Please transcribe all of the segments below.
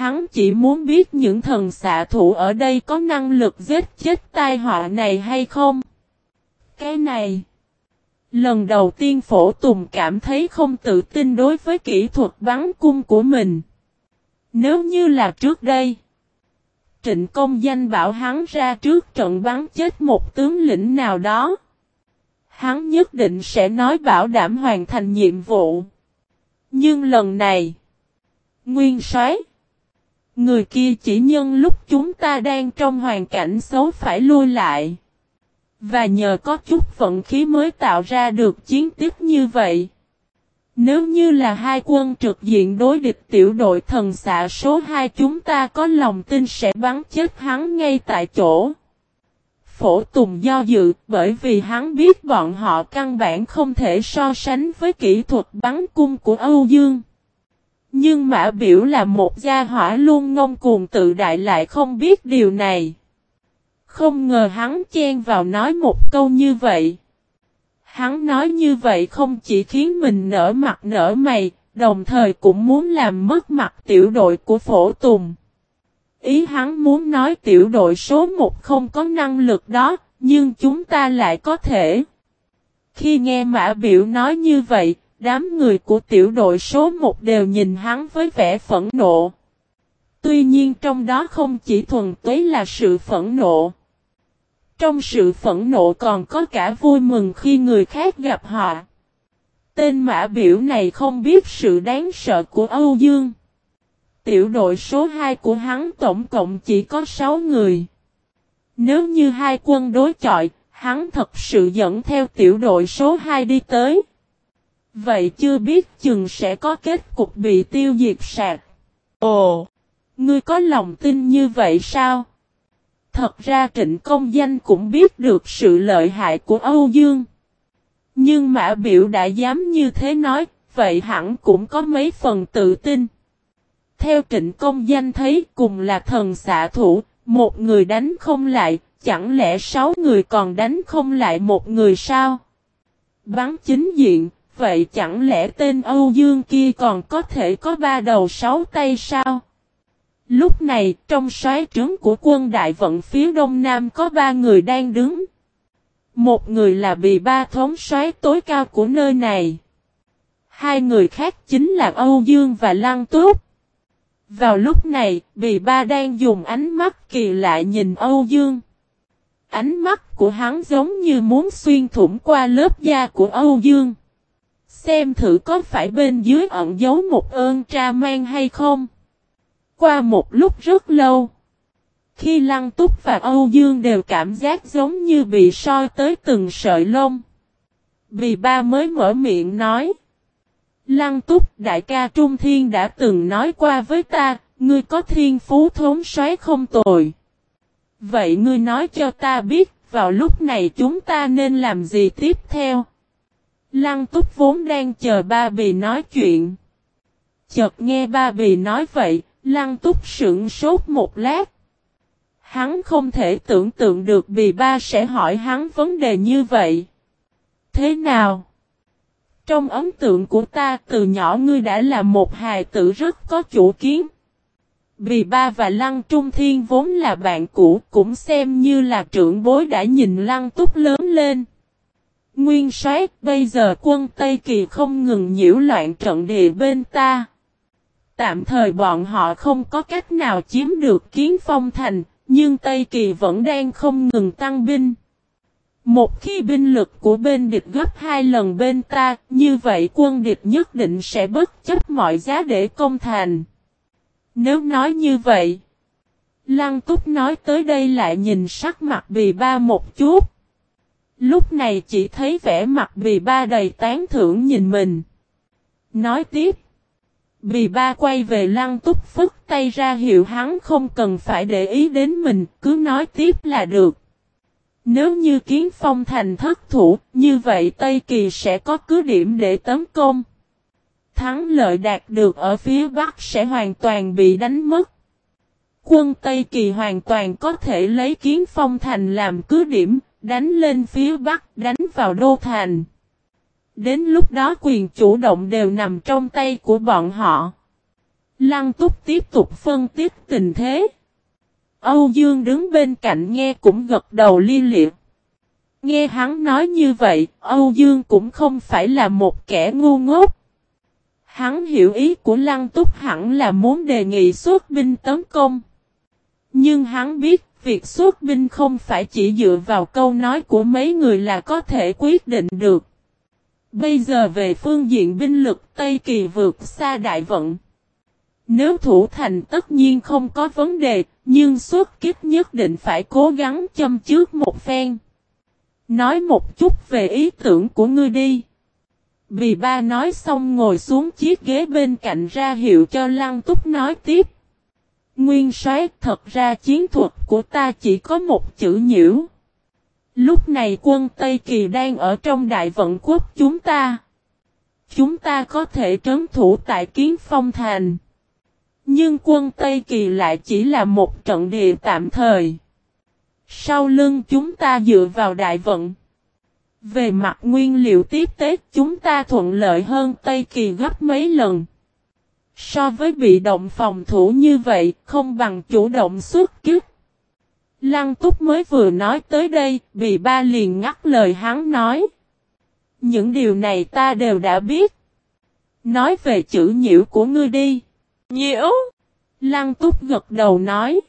Hắn chỉ muốn biết những thần xạ thủ ở đây có năng lực giết chết tai họa này hay không. Cái này. Lần đầu tiên phổ tùng cảm thấy không tự tin đối với kỹ thuật bắn cung của mình. Nếu như là trước đây. Trịnh công danh bảo hắn ra trước trận bắn chết một tướng lĩnh nào đó. Hắn nhất định sẽ nói bảo đảm hoàn thành nhiệm vụ. Nhưng lần này. Nguyên soái Người kia chỉ nhân lúc chúng ta đang trong hoàn cảnh xấu phải lui lại. Và nhờ có chút vận khí mới tạo ra được chiến tiếp như vậy. Nếu như là hai quân trực diện đối địch tiểu đội thần xạ số 2 chúng ta có lòng tin sẽ bắn chết hắn ngay tại chỗ. Phổ Tùng do dự bởi vì hắn biết bọn họ căn bản không thể so sánh với kỹ thuật bắn cung của Âu Dương. Nhưng Mã Biểu là một gia hỏa luôn ngông cuồng tự đại lại không biết điều này. Không ngờ hắn chen vào nói một câu như vậy. Hắn nói như vậy không chỉ khiến mình nở mặt nở mày, đồng thời cũng muốn làm mất mặt tiểu đội của phổ tùng. Ý hắn muốn nói tiểu đội số 1 không có năng lực đó, nhưng chúng ta lại có thể. Khi nghe Mã Biểu nói như vậy, đám người của tiểu đội số 1 đều nhìn hắn với vẻ phẫn nộ. Tuy nhiên trong đó không chỉ thuần túy là sự phẫn nộ. Trong sự phẫn nộ còn có cả vui mừng khi người khác gặp họ. Tên mã biểu này không biết sự đáng sợ của Âu Dương. Tiểu đội số 2 của hắn tổng cộng chỉ có 6 người. Nếu như hai quân đối chọi, hắn thật sự dẫn theo tiểu đội số 2 đi tới. Vậy chưa biết chừng sẽ có kết cục bị tiêu diệt sạc. Ồ! Ngươi có lòng tin như vậy sao? Thật ra trịnh công danh cũng biết được sự lợi hại của Âu Dương. Nhưng Mã Biểu đã dám như thế nói, vậy hẳn cũng có mấy phần tự tin. Theo trịnh công danh thấy cùng là thần xạ thủ, một người đánh không lại, chẳng lẽ sáu người còn đánh không lại một người sao? Bắn chính diện, vậy chẳng lẽ tên Âu Dương kia còn có thể có ba đầu sáu tay sao? Lúc này, trong xoáy trướng của quân đại vận phía đông nam có ba người đang đứng. Một người là bị ba thống xoáy tối cao của nơi này. Hai người khác chính là Âu Dương và Lăng Túc. Vào lúc này, bị ba đang dùng ánh mắt kỳ lạ nhìn Âu Dương. Ánh mắt của hắn giống như muốn xuyên thủng qua lớp da của Âu Dương. Xem thử có phải bên dưới ẩn giấu một ơn tra mang hay không. Qua một lúc rất lâu. Khi Lăng Túc và Âu Dương đều cảm giác giống như bị soi tới từng sợi lông. Vì ba mới mở miệng nói. Lăng Túc đại ca Trung Thiên đã từng nói qua với ta, ngươi có thiên phú thốn xoáy không tồi. Vậy ngươi nói cho ta biết, vào lúc này chúng ta nên làm gì tiếp theo? Lăng Túc vốn đang chờ ba bì nói chuyện. Chợt nghe ba bì nói vậy, Lăng túc sững sốt một lát. Hắn không thể tưởng tượng được bì ba sẽ hỏi hắn vấn đề như vậy. Thế nào? Trong ấn tượng của ta từ nhỏ ngươi đã là một hài tử rất có chủ kiến. Bì ba và Lăng Trung Thiên vốn là bạn cũ cũng xem như là trưởng bối đã nhìn Lăng Túc lớn lên. Nguyên soái bây giờ quân Tây Kỳ không ngừng nhiễu loạn trận địa bên ta. Tạm thời bọn họ không có cách nào chiếm được kiến phong thành, nhưng Tây Kỳ vẫn đang không ngừng tăng binh. Một khi binh lực của bên địch gấp hai lần bên ta, như vậy quân địch nhất định sẽ bất chấp mọi giá để công thành. Nếu nói như vậy, Lăng Túc nói tới đây lại nhìn sắc mặt bì ba một chút. Lúc này chỉ thấy vẻ mặt bì ba đầy tán thưởng nhìn mình. Nói tiếp. Bì ba quay về lăng túc phức tay ra hiệu hắn không cần phải để ý đến mình, cứ nói tiếp là được. Nếu như kiến phong thành thất thủ, như vậy Tây Kỳ sẽ có cứ điểm để tấn công. Thắng lợi đạt được ở phía Bắc sẽ hoàn toàn bị đánh mất. Quân Tây Kỳ hoàn toàn có thể lấy kiến phong thành làm cứ điểm, đánh lên phía Bắc, đánh vào đô thành. Đến lúc đó quyền chủ động đều nằm trong tay của bọn họ. Lăng túc tiếp tục phân tích tình thế. Âu Dương đứng bên cạnh nghe cũng gật đầu li liệt. Nghe hắn nói như vậy, Âu Dương cũng không phải là một kẻ ngu ngốc. Hắn hiểu ý của Lăng Túc hẳn là muốn đề nghị xuất binh tấn công. Nhưng hắn biết việc xuất binh không phải chỉ dựa vào câu nói của mấy người là có thể quyết định được. Bây giờ về phương diện binh lực Tây Kỳ vượt xa đại vận. Nếu thủ thành tất nhiên không có vấn đề, nhưng xuất kích nhất định phải cố gắng châm trước một phen. Nói một chút về ý tưởng của ngươi đi. Vì ba nói xong ngồi xuống chiếc ghế bên cạnh ra hiệu cho Lăng Túc nói tiếp. Nguyên soái, thật ra chiến thuật của ta chỉ có một chữ nhiễu. Lúc này quân Tây Kỳ đang ở trong đại vận quốc chúng ta. Chúng ta có thể trấn thủ tại kiến phong thành. Nhưng quân Tây Kỳ lại chỉ là một trận địa tạm thời. Sau lưng chúng ta dựa vào đại vận. Về mặt nguyên liệu tiếp tế, chúng ta thuận lợi hơn Tây Kỳ gấp mấy lần. So với bị động phòng thủ như vậy không bằng chủ động xuất kích. Lăng túc mới vừa nói tới đây, bị ba liền ngắt lời hắn nói. Những điều này ta đều đã biết. Nói về chữ nhiễu của ngươi đi. Nhiễu! Lăng túc gật đầu nói.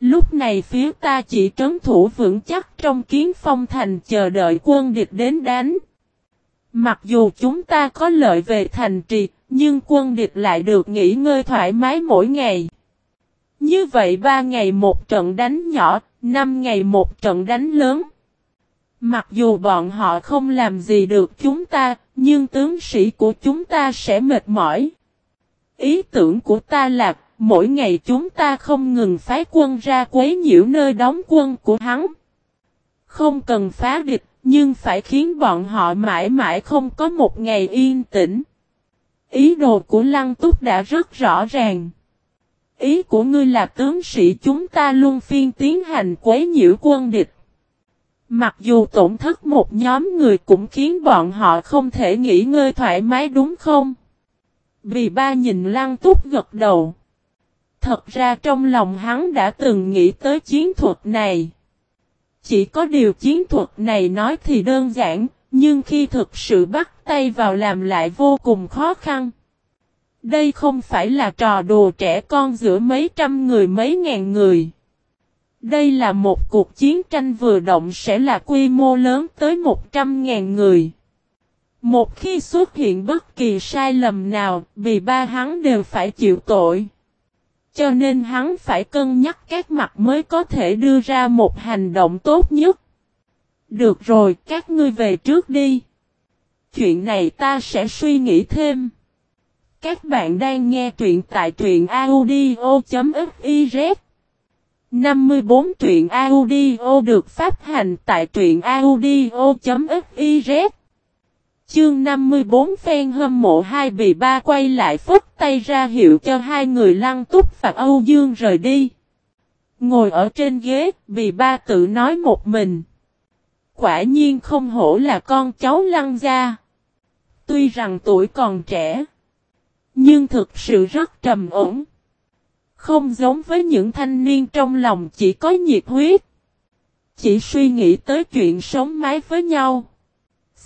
Lúc này phía ta chỉ trấn thủ vững chắc trong kiến phong thành chờ đợi quân địch đến đánh. Mặc dù chúng ta có lợi về thành trì, nhưng quân địch lại được nghỉ ngơi thoải mái mỗi ngày. Như vậy ba ngày một trận đánh nhỏ, năm ngày một trận đánh lớn. Mặc dù bọn họ không làm gì được chúng ta, nhưng tướng sĩ của chúng ta sẽ mệt mỏi. Ý tưởng của ta là Mỗi ngày chúng ta không ngừng phái quân ra quấy nhiễu nơi đóng quân của hắn. Không cần phá địch, nhưng phải khiến bọn họ mãi mãi không có một ngày yên tĩnh. Ý đồ của Lăng Túc đã rất rõ ràng. Ý của ngươi là tướng sĩ chúng ta luôn phiên tiến hành quấy nhiễu quân địch. Mặc dù tổn thất một nhóm người cũng khiến bọn họ không thể nghỉ ngơi thoải mái đúng không? Vì ba nhìn Lăng Túc gật đầu. Thật ra trong lòng hắn đã từng nghĩ tới chiến thuật này. Chỉ có điều chiến thuật này nói thì đơn giản, nhưng khi thực sự bắt tay vào làm lại vô cùng khó khăn. Đây không phải là trò đùa trẻ con giữa mấy trăm người mấy ngàn người. Đây là một cuộc chiến tranh vừa động sẽ là quy mô lớn tới một trăm ngàn người. Một khi xuất hiện bất kỳ sai lầm nào, vì ba hắn đều phải chịu tội. Cho nên hắn phải cân nhắc các mặt mới có thể đưa ra một hành động tốt nhất. Được rồi, các ngươi về trước đi. Chuyện này ta sẽ suy nghĩ thêm. Các bạn đang nghe truyện tại truyện audio.fiz 54 truyện audio được phát hành tại truyện audio.fiz Chương 54 phen hâm mộ hai bị ba quay lại phất tay ra hiệu cho hai người lăng túc và Âu Dương rời đi. Ngồi ở trên ghế, bị ba tự nói một mình. Quả nhiên không hổ là con cháu lăng gia. Tuy rằng tuổi còn trẻ, nhưng thực sự rất trầm ổn. Không giống với những thanh niên trong lòng chỉ có nhiệt huyết. Chỉ suy nghĩ tới chuyện sống mái với nhau.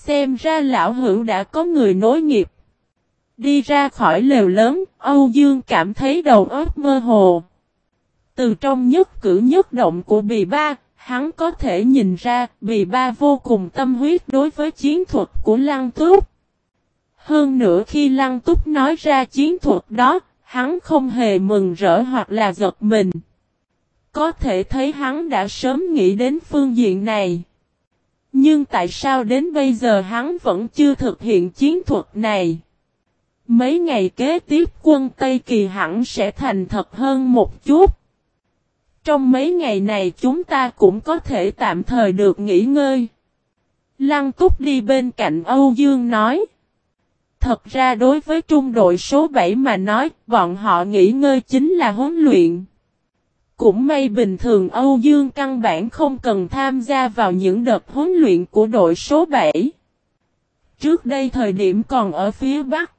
Xem ra lão hữu đã có người nối nghiệp. Đi ra khỏi lều lớn, Âu Dương cảm thấy đầu óc mơ hồ. Từ trong nhất cử nhất động của bì ba, hắn có thể nhìn ra bì ba vô cùng tâm huyết đối với chiến thuật của Lăng Túc. Hơn nữa khi Lăng Túc nói ra chiến thuật đó, hắn không hề mừng rỡ hoặc là giật mình. Có thể thấy hắn đã sớm nghĩ đến phương diện này. Nhưng tại sao đến bây giờ hắn vẫn chưa thực hiện chiến thuật này? Mấy ngày kế tiếp quân Tây Kỳ hẳn sẽ thành thật hơn một chút. Trong mấy ngày này chúng ta cũng có thể tạm thời được nghỉ ngơi. Lăng túc đi bên cạnh Âu Dương nói. Thật ra đối với trung đội số 7 mà nói, bọn họ nghỉ ngơi chính là huấn luyện. Cũng may bình thường Âu Dương căn bản không cần tham gia vào những đợt huấn luyện của đội số 7. Trước đây thời điểm còn ở phía Bắc.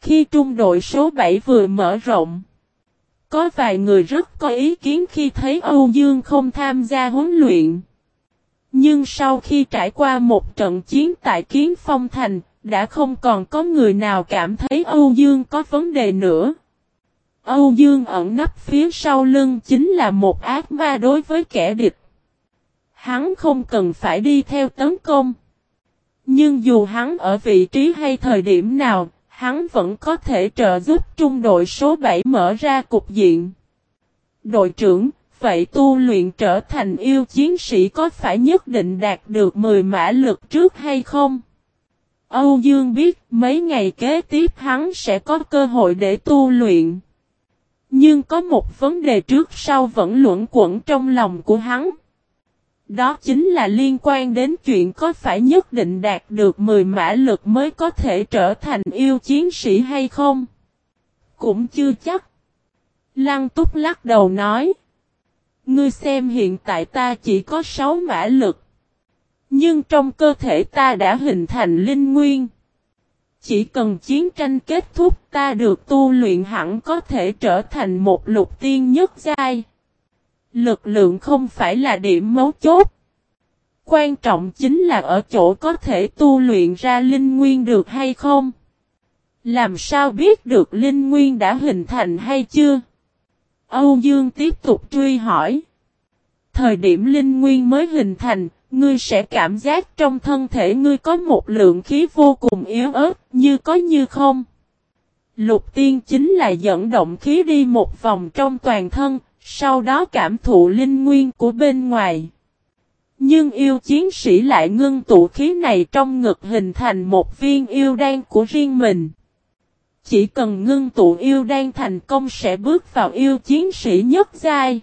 Khi trung đội số 7 vừa mở rộng, có vài người rất có ý kiến khi thấy Âu Dương không tham gia huấn luyện. Nhưng sau khi trải qua một trận chiến tại Kiến Phong Thành, đã không còn có người nào cảm thấy Âu Dương có vấn đề nữa. Âu Dương ẩn nấp phía sau lưng chính là một ác ma đối với kẻ địch. Hắn không cần phải đi theo tấn công. Nhưng dù hắn ở vị trí hay thời điểm nào, hắn vẫn có thể trợ giúp trung đội số 7 mở ra cục diện. Đội trưởng, vậy tu luyện trở thành yêu chiến sĩ có phải nhất định đạt được 10 mã lực trước hay không? Âu Dương biết mấy ngày kế tiếp hắn sẽ có cơ hội để tu luyện. Nhưng có một vấn đề trước sau vẫn luẩn quẩn trong lòng của hắn. Đó chính là liên quan đến chuyện có phải nhất định đạt được 10 mã lực mới có thể trở thành yêu chiến sĩ hay không? Cũng chưa chắc. Lăng túc lắc đầu nói. Ngươi xem hiện tại ta chỉ có 6 mã lực. Nhưng trong cơ thể ta đã hình thành linh nguyên. Chỉ cần chiến tranh kết thúc ta được tu luyện hẳn có thể trở thành một lục tiên nhất giai. Lực lượng không phải là điểm mấu chốt. Quan trọng chính là ở chỗ có thể tu luyện ra linh nguyên được hay không. Làm sao biết được linh nguyên đã hình thành hay chưa? Âu Dương tiếp tục truy hỏi. Thời điểm linh nguyên mới hình thành, ngươi sẽ cảm giác trong thân thể ngươi có một lượng khí vô cùng yếu ớt, như có như không. Lục tiên chính là dẫn động khí đi một vòng trong toàn thân, sau đó cảm thụ linh nguyên của bên ngoài. Nhưng yêu chiến sĩ lại ngưng tụ khí này trong ngực hình thành một viên yêu đan của riêng mình. Chỉ cần ngưng tụ yêu đan thành công sẽ bước vào yêu chiến sĩ nhất giai.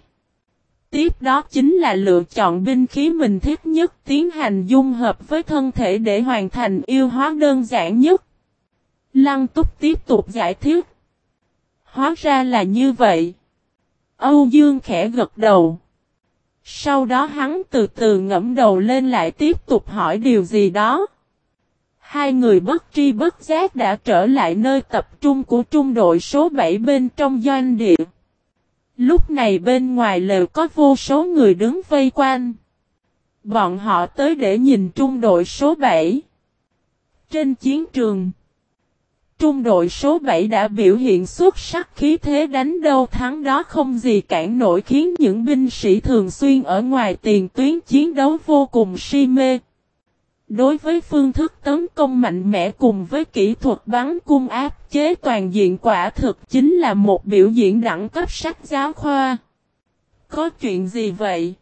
Tiếp đó chính là lựa chọn binh khí mình thích nhất tiến hành dung hợp với thân thể để hoàn thành yêu hóa đơn giản nhất. Lăng túc tiếp tục giải thích. Hóa ra là như vậy. Âu Dương khẽ gật đầu. Sau đó hắn từ từ ngẫm đầu lên lại tiếp tục hỏi điều gì đó. Hai người bất tri bất giác đã trở lại nơi tập trung của trung đội số 7 bên trong doanh địa. Lúc này bên ngoài lều có vô số người đứng vây quanh. Bọn họ tới để nhìn trung đội số 7. Trên chiến trường, trung đội số 7 đã biểu hiện xuất sắc khí thế đánh đâu thắng đó không gì cản nổi khiến những binh sĩ thường xuyên ở ngoài tiền tuyến chiến đấu vô cùng si mê. Đối với phương thức tấn công mạnh mẽ cùng với kỹ thuật bắn cung áp chế toàn diện quả thực chính là một biểu diễn đẳng cấp sách giáo khoa. Có chuyện gì vậy?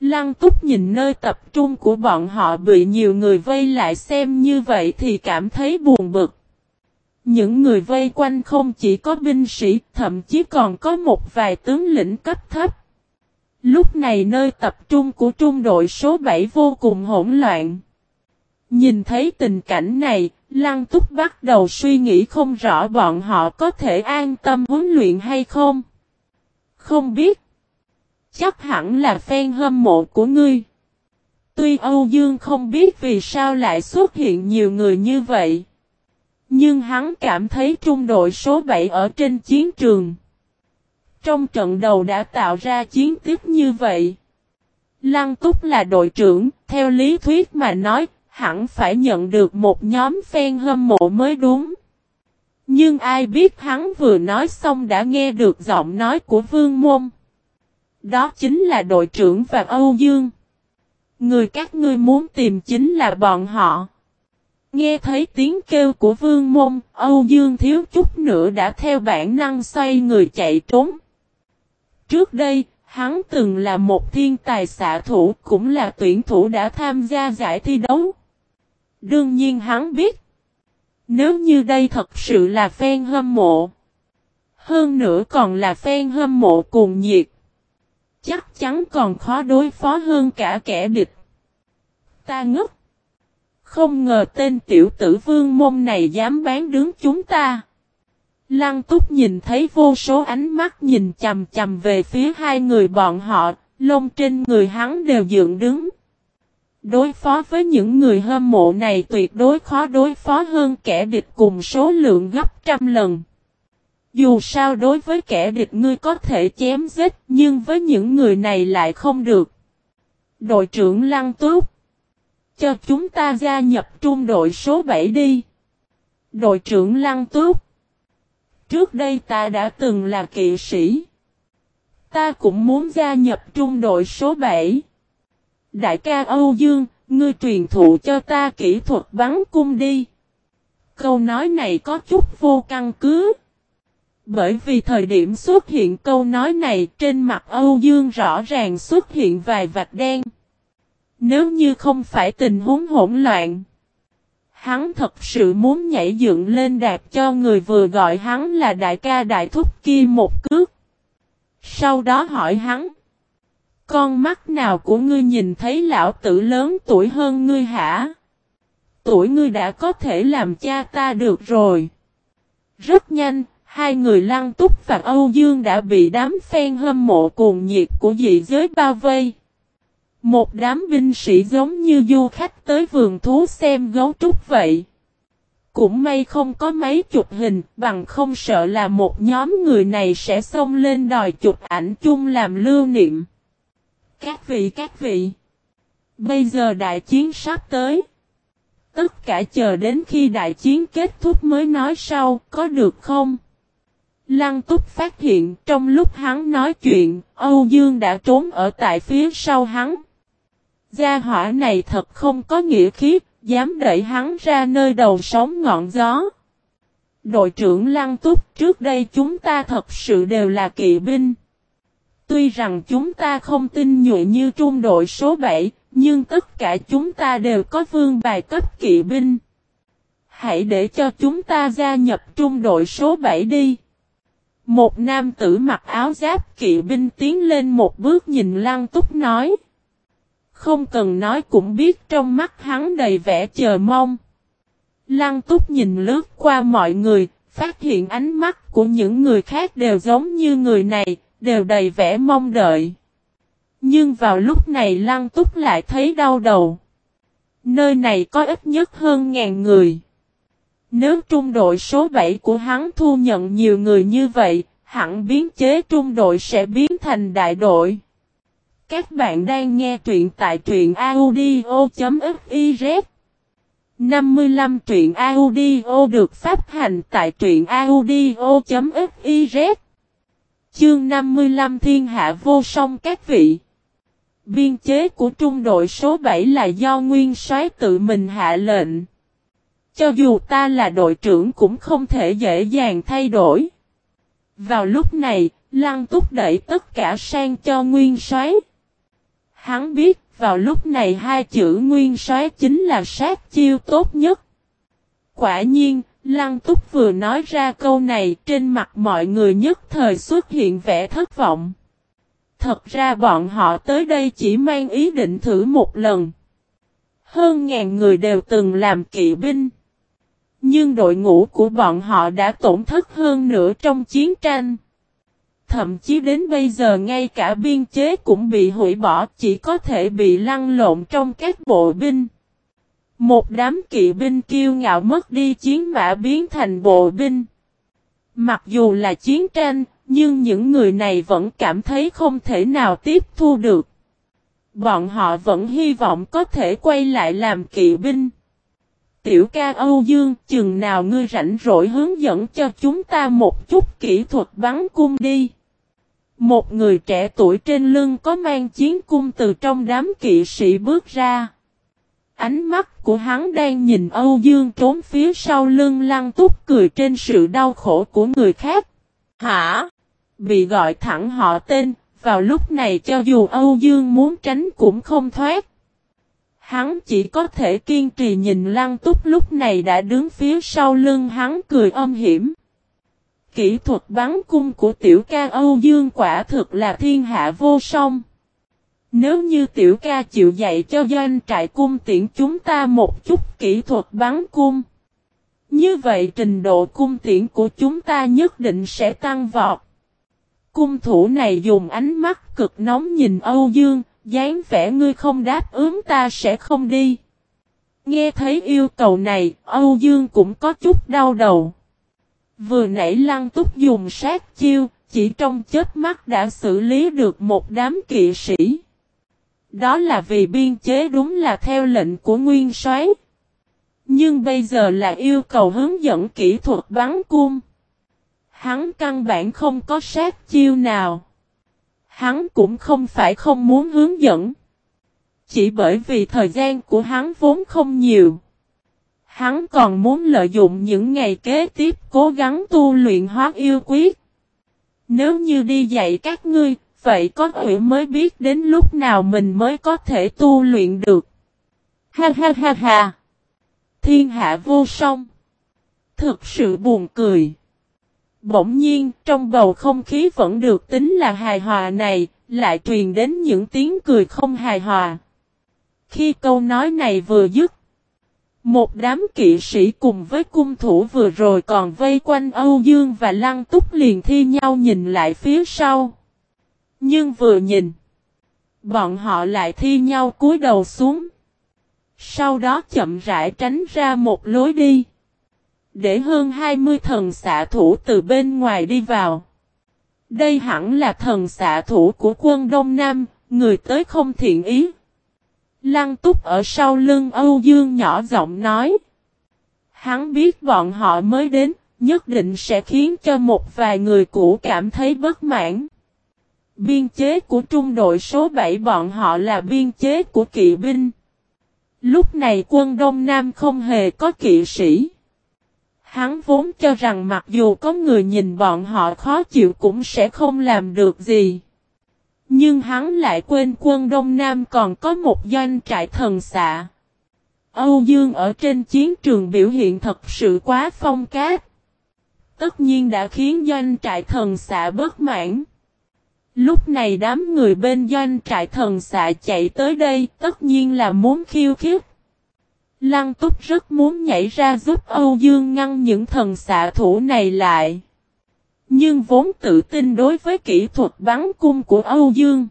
Lăng túc nhìn nơi tập trung của bọn họ bị nhiều người vây lại xem như vậy thì cảm thấy buồn bực. Những người vây quanh không chỉ có binh sĩ, thậm chí còn có một vài tướng lĩnh cấp thấp. Lúc này nơi tập trung của trung đội số 7 vô cùng hỗn loạn. Nhìn thấy tình cảnh này, Lăng Túc bắt đầu suy nghĩ không rõ bọn họ có thể an tâm huấn luyện hay không. Không biết. Chắc hẳn là fan hâm mộ của ngươi. Tuy Âu Dương không biết vì sao lại xuất hiện nhiều người như vậy. Nhưng hắn cảm thấy trung đội số 7 ở trên chiến trường. Trong trận đầu đã tạo ra chiến tiếp như vậy. Lăng Túc là đội trưởng, theo lý thuyết mà nói, hẳn phải nhận được một nhóm fan hâm mộ mới đúng. Nhưng ai biết hắn vừa nói xong đã nghe được giọng nói của Vương Môn. Đó chính là đội trưởng và Âu Dương. Người các ngươi muốn tìm chính là bọn họ. Nghe thấy tiếng kêu của Vương Môn, Âu Dương thiếu chút nữa đã theo bản năng xoay người chạy trốn. Trước đây, hắn từng là một thiên tài xạ thủ cũng là tuyển thủ đã tham gia giải thi đấu. Đương nhiên hắn biết. Nếu như đây thật sự là phen hâm mộ. Hơn nữa còn là phen hâm mộ cùng nhiệt. Chắc chắn còn khó đối phó hơn cả kẻ địch. Ta ngất. Không ngờ tên tiểu tử vương môn này dám bán đứng chúng ta. Lăng túc nhìn thấy vô số ánh mắt nhìn chầm chầm về phía hai người bọn họ, lông trên người hắn đều dựng đứng. Đối phó với những người hâm mộ này tuyệt đối khó đối phó hơn kẻ địch cùng số lượng gấp trăm lần. Dù sao đối với kẻ địch ngươi có thể chém giết, nhưng với những người này lại không được. Đội trưởng Lăng Túc Cho chúng ta gia nhập trung đội số 7 đi. Đội trưởng Lăng Túc Trước đây ta đã từng là kỵ sĩ. Ta cũng muốn gia nhập trung đội số 7. Đại ca Âu Dương, ngươi truyền thụ cho ta kỹ thuật bắn cung đi. Câu nói này có chút vô căn cứ. Bởi vì thời điểm xuất hiện câu nói này trên mặt Âu Dương rõ ràng xuất hiện vài vạch đen. Nếu như không phải tình huống hỗn loạn. Hắn thật sự muốn nhảy dựng lên đạp cho người vừa gọi hắn là đại ca đại thúc kia một cước. Sau đó hỏi hắn. Con mắt nào của ngươi nhìn thấy lão tử lớn tuổi hơn ngươi hả? Tuổi ngươi đã có thể làm cha ta được rồi. Rất nhanh, hai người Lăng Túc và Âu Dương đã bị đám phen hâm mộ cuồng nhiệt của dị giới bao vây. Một đám binh sĩ giống như du khách tới vườn thú xem gấu trúc vậy. Cũng may không có mấy chụp hình, bằng không sợ là một nhóm người này sẽ xông lên đòi chụp ảnh chung làm lưu niệm. Các vị các vị, bây giờ đại chiến sắp tới. Tất cả chờ đến khi đại chiến kết thúc mới nói sau, có được không? Lăng túc phát hiện trong lúc hắn nói chuyện, Âu Dương đã trốn ở tại phía sau hắn. Gia hỏa này thật không có nghĩa khí, dám đẩy hắn ra nơi đầu sóng ngọn gió. Đội trưởng Lăng Túc trước đây chúng ta thật sự đều là kỵ binh. Tuy rằng chúng ta không tin nhuệ như trung đội số 7, nhưng tất cả chúng ta đều có vương bài cấp kỵ binh. Hãy để cho chúng ta gia nhập trung đội số 7 đi. Một nam tử mặc áo giáp kỵ binh tiến lên một bước nhìn Lăng Túc nói. Không cần nói cũng biết trong mắt hắn đầy vẻ chờ mong. Lăng túc nhìn lướt qua mọi người, phát hiện ánh mắt của những người khác đều giống như người này, đều đầy vẻ mong đợi. Nhưng vào lúc này lăng túc lại thấy đau đầu. Nơi này có ít nhất hơn ngàn người. Nếu trung đội số 7 của hắn thu nhận nhiều người như vậy, hẳn biến chế trung đội sẽ biến thành đại đội. Các bạn đang nghe truyện tại truyện audio.fiz 55 truyện audio được phát hành tại truyện audio.fiz Chương 55 Thiên Hạ Vô Song các vị Biên chế của trung đội số 7 là do nguyên soái tự mình hạ lệnh. Cho dù ta là đội trưởng cũng không thể dễ dàng thay đổi. Vào lúc này, Lăng Túc đẩy tất cả sang cho nguyên soái. Hắn biết, vào lúc này hai chữ nguyên soái chính là sát chiêu tốt nhất. Quả nhiên, Lăng Túc vừa nói ra câu này, trên mặt mọi người nhất thời xuất hiện vẻ thất vọng. Thật ra bọn họ tới đây chỉ mang ý định thử một lần. Hơn ngàn người đều từng làm kỵ binh. Nhưng đội ngũ của bọn họ đã tổn thất hơn nữa trong chiến tranh. Thậm chí đến bây giờ ngay cả biên chế cũng bị hủy bỏ, chỉ có thể bị lăn lộn trong các bộ binh. Một đám kỵ binh kiêu ngạo mất đi chiến mã biến thành bộ binh. Mặc dù là chiến tranh, nhưng những người này vẫn cảm thấy không thể nào tiếp thu được. Bọn họ vẫn hy vọng có thể quay lại làm kỵ binh. Tiểu ca Âu Dương, chừng nào ngươi rảnh rỗi hướng dẫn cho chúng ta một chút kỹ thuật bắn cung đi. Một người trẻ tuổi trên lưng có mang chiến cung từ trong đám kỵ sĩ bước ra. Ánh mắt của hắn đang nhìn Âu Dương trốn phía sau lưng lăng túc cười trên sự đau khổ của người khác. Hả? Bị gọi thẳng họ tên, vào lúc này cho dù Âu Dương muốn tránh cũng không thoát. Hắn chỉ có thể kiên trì nhìn lăng túc lúc này đã đứng phía sau lưng hắn cười âm hiểm. Kỹ thuật bắn cung của tiểu ca Âu Dương quả thực là thiên hạ vô song. Nếu như tiểu ca chịu dạy cho doanh trại cung tiễn chúng ta một chút kỹ thuật bắn cung. Như vậy trình độ cung tiễn của chúng ta nhất định sẽ tăng vọt. Cung thủ này dùng ánh mắt cực nóng nhìn Âu Dương, dáng vẻ ngươi không đáp ứng ta sẽ không đi. Nghe thấy yêu cầu này, Âu Dương cũng có chút đau đầu. Vừa nãy lăng túc dùng sát chiêu, chỉ trong chết mắt đã xử lý được một đám kỵ sĩ. Đó là vì biên chế đúng là theo lệnh của nguyên soái. Nhưng bây giờ là yêu cầu hướng dẫn kỹ thuật bắn cung. Hắn căn bản không có sát chiêu nào. Hắn cũng không phải không muốn hướng dẫn. Chỉ bởi vì thời gian của hắn vốn không nhiều. Hắn còn muốn lợi dụng những ngày kế tiếp cố gắng tu luyện hóa yêu quyết. Nếu như đi dạy các ngươi, vậy có thể mới biết đến lúc nào mình mới có thể tu luyện được. Ha ha ha ha! Thiên hạ vô song. Thực sự buồn cười. Bỗng nhiên, trong bầu không khí vẫn được tính là hài hòa này, lại truyền đến những tiếng cười không hài hòa. Khi câu nói này vừa dứt, một đám kỵ sĩ cùng với cung thủ vừa rồi còn vây quanh Âu Dương và Lăng Túc liền thi nhau nhìn lại phía sau. Nhưng vừa nhìn, bọn họ lại thi nhau cúi đầu xuống. Sau đó chậm rãi tránh ra một lối đi. Để hơn 20 thần xạ thủ từ bên ngoài đi vào. Đây hẳn là thần xạ thủ của quân Đông Nam, người tới không thiện ý. Lăng túc ở sau lưng Âu Dương nhỏ giọng nói. Hắn biết bọn họ mới đến, nhất định sẽ khiến cho một vài người cũ cảm thấy bất mãn. Biên chế của trung đội số 7 bọn họ là biên chế của kỵ binh. Lúc này quân Đông Nam không hề có kỵ sĩ. Hắn vốn cho rằng mặc dù có người nhìn bọn họ khó chịu cũng sẽ không làm được gì. Nhưng hắn lại quên quân Đông Nam còn có một doanh trại thần xạ. Âu Dương ở trên chiến trường biểu hiện thật sự quá phong cát. Tất nhiên đã khiến doanh trại thần xạ bất mãn. Lúc này đám người bên doanh trại thần xạ chạy tới đây, tất nhiên là muốn khiêu khiếp. Lăng túc rất muốn nhảy ra giúp Âu Dương ngăn những thần xạ thủ này lại. Nhưng vốn tự tin đối với kỹ thuật bắn cung của Âu Dương.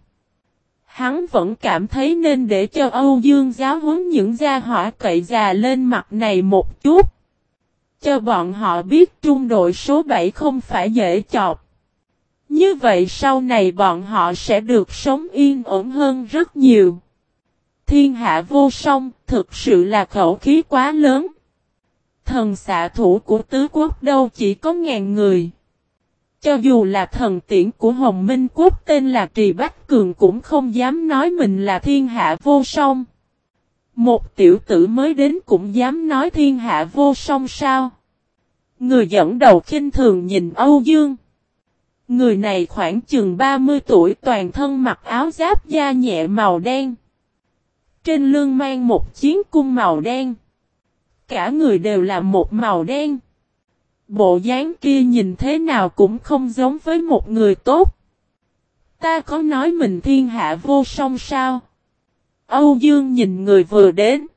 Hắn vẫn cảm thấy nên để cho Âu Dương giáo huấn những gia hỏa cậy già lên mặt này một chút. Cho bọn họ biết trung đội số 7 không phải dễ chọc. Như vậy sau này bọn họ sẽ được sống yên ổn hơn rất nhiều. Thiên hạ vô song, thực sự là khẩu khí quá lớn. Thần xạ thủ của tứ quốc đâu chỉ có ngàn người. Cho dù là thần tiễn của Hồng Minh Quốc tên là Trì Bách Cường cũng không dám nói mình là thiên hạ vô song. Một tiểu tử mới đến cũng dám nói thiên hạ vô song sao. Người dẫn đầu khinh thường nhìn Âu Dương. Người này khoảng chừng 30 tuổi, toàn thân mặc áo giáp da nhẹ màu đen. Trên lưng mang một chiến cung màu đen. Cả người đều là một màu đen. Bộ dáng kia nhìn thế nào cũng không giống với một người tốt. Ta có nói mình thiên hạ vô song sao? Âu Dương nhìn người vừa đến.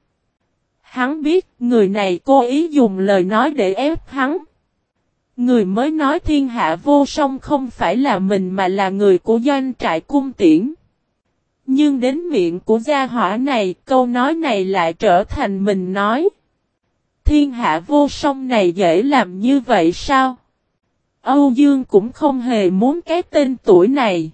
Hắn biết người này cố ý dùng lời nói để ép hắn. Người mới nói thiên hạ vô song không phải là mình mà là người của doanh trại cung tiễn. Nhưng đến miệng của gia hỏa này, câu nói này lại trở thành mình nói. Thiên hạ vô song này dễ làm như vậy sao? Âu Dương cũng không hề muốn cái tên tuổi này.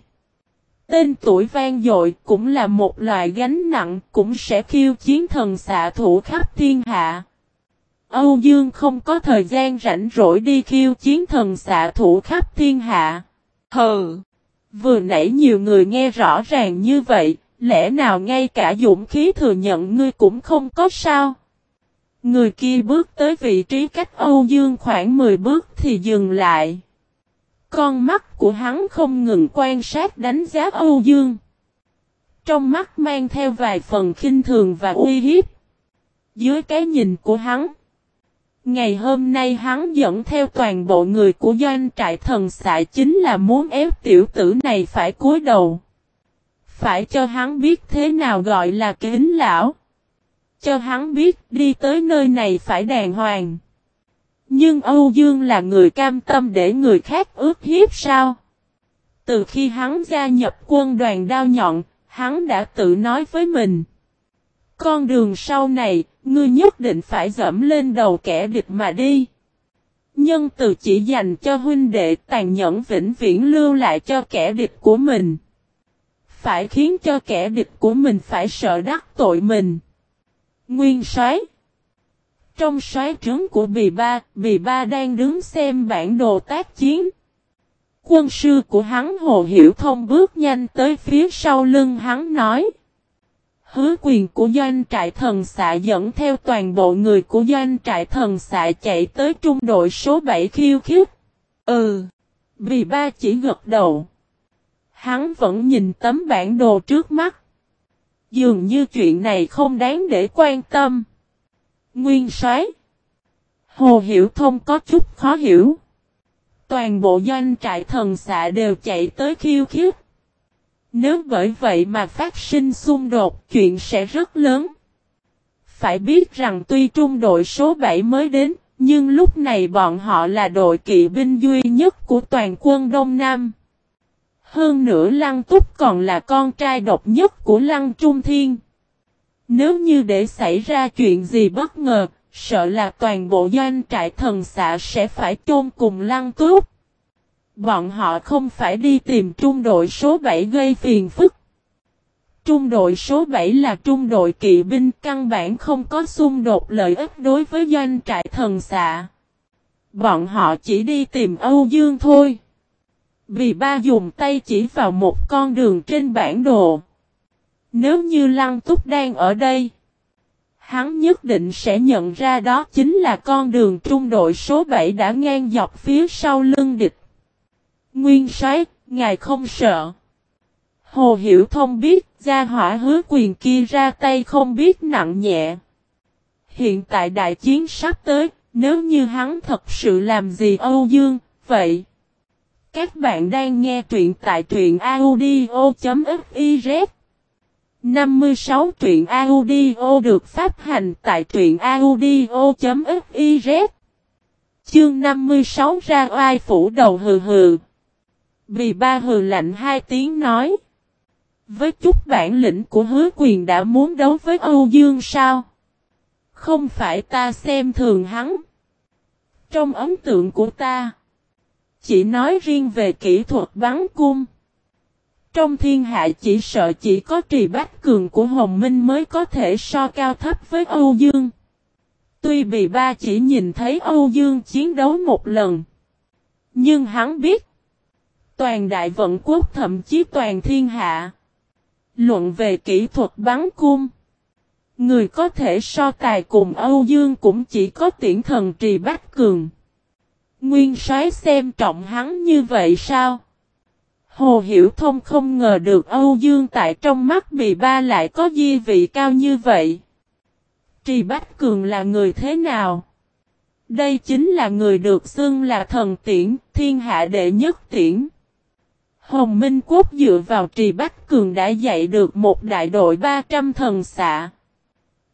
Tên tuổi vang dội cũng là một loại gánh nặng, cũng sẽ khiêu chiến thần xạ thủ khắp thiên hạ. Âu Dương không có thời gian rảnh rỗi đi khiêu chiến thần xạ thủ khắp thiên hạ. Hừ! Vừa nãy nhiều người nghe rõ ràng như vậy, lẽ nào ngay cả dũng khí thừa nhận ngươi cũng không có sao? Người kia bước tới vị trí cách Âu Dương khoảng 10 bước thì dừng lại. Con mắt của hắn không ngừng quan sát đánh giá Âu Dương. Trong mắt mang theo vài phần khinh thường và uy hiếp. Dưới cái nhìn của hắn. Ngày hôm nay hắn dẫn theo toàn bộ người của doanh trại thần xạ chính là muốn ép tiểu tử này phải cúi đầu. Phải cho hắn biết thế nào gọi là kính lão. Cho hắn biết đi tới nơi này phải đàng hoàng. Nhưng Âu Dương là người cam tâm để người khác ước hiếp sao? Từ khi hắn gia nhập quân đoàn đao nhọn, Hắn đã tự nói với mình. Con đường sau này, ngươi nhất định phải dẫm lên đầu kẻ địch mà đi. Nhân từ chỉ dành cho huynh đệ tàn nhẫn vĩnh viễn lưu lại cho kẻ địch của mình. Phải khiến cho kẻ địch của mình phải sợ đắc tội mình. Nguyên soái Trong soái trướng của bì ba, bì ba đang đứng xem bản đồ tác chiến. Quân sư của hắn Hồ Hiểu Thông bước nhanh tới phía sau lưng hắn nói. Hứa quyền của doanh trại thần xạ dẫn theo toàn bộ người của doanh trại thần xạ chạy tới trung đội số 7 khiêu khích. Ừ. Vì ba chỉ gật đầu. Hắn vẫn nhìn tấm bản đồ trước mắt. Dường như chuyện này không đáng để quan tâm. Nguyên soái Hồ Hiểu Thông có chút khó hiểu. Toàn bộ doanh trại thần xạ đều chạy tới khiêu khích. Nếu bởi vậy mà phát sinh xung đột, chuyện sẽ rất lớn. Phải biết rằng tuy trung đội số 7 mới đến, nhưng lúc này bọn họ là đội kỵ binh duy nhất của toàn quân Đông Nam. Hơn nữa Lăng Túc còn là con trai độc nhất của Lăng Trung Thiên. Nếu như để xảy ra chuyện gì bất ngờ, sợ là toàn bộ doanh trại thần xạ sẽ phải chôn cùng Lăng Túc. Bọn họ không phải đi tìm trung đội số 7 gây phiền phức. Trung đội số 7 là trung đội kỵ binh căn bản không có xung đột lợi ích đối với doanh trại thần xạ. Bọn họ chỉ đi tìm Âu Dương thôi. Vì ba dùng tay chỉ vào một con đường trên bản đồ. Nếu như Lăng Túc đang ở đây, hắn nhất định sẽ nhận ra đó chính là con đường trung đội số 7 đã ngang dọc phía sau lưng địch. Nguyên soái, ngài không sợ. Hồ Hiểu Thông biết, gia hỏa hứa quyền kia ra tay không biết nặng nhẹ. Hiện tại đại chiến sắp tới, nếu như hắn thật sự làm gì Âu Dương, vậy. Các bạn đang nghe truyện tại truyện audio.fiz 56 truyện audio được phát hành tại truyện audio.fiz Chương 56 ra oai phủ đầu hừ hừ vì ba hừ lạnh hai tiếng nói. Với chút bản lĩnh của hứa quyền đã muốn đấu với Âu Dương sao? Không phải ta xem thường hắn. Trong ấn tượng của ta, chỉ nói riêng về kỹ thuật bắn cung. Trong thiên hạ chỉ sợ chỉ có trì bách cường của Hồng Minh mới có thể so cao thấp với Âu Dương. Tuy bị ba chỉ nhìn thấy Âu Dương chiến đấu một lần. Nhưng hắn biết toàn đại vận quốc thậm chí toàn thiên hạ. Luận về kỹ thuật bắn cung. Người có thể so tài cùng Âu Dương cũng chỉ có tiễn thần trì bách cường. Nguyên soái xem trọng hắn như vậy sao? Hồ Hiểu Thông không ngờ được Âu Dương tại trong mắt bị ba lại có di vị cao như vậy. Trì Bách Cường là người thế nào? Đây chính là người được xưng là thần tiễn, thiên hạ đệ nhất tiễn. Hồng Minh Quốc dựa vào Trì Bắc Cường đã dạy được một đại đội 300 thần xạ.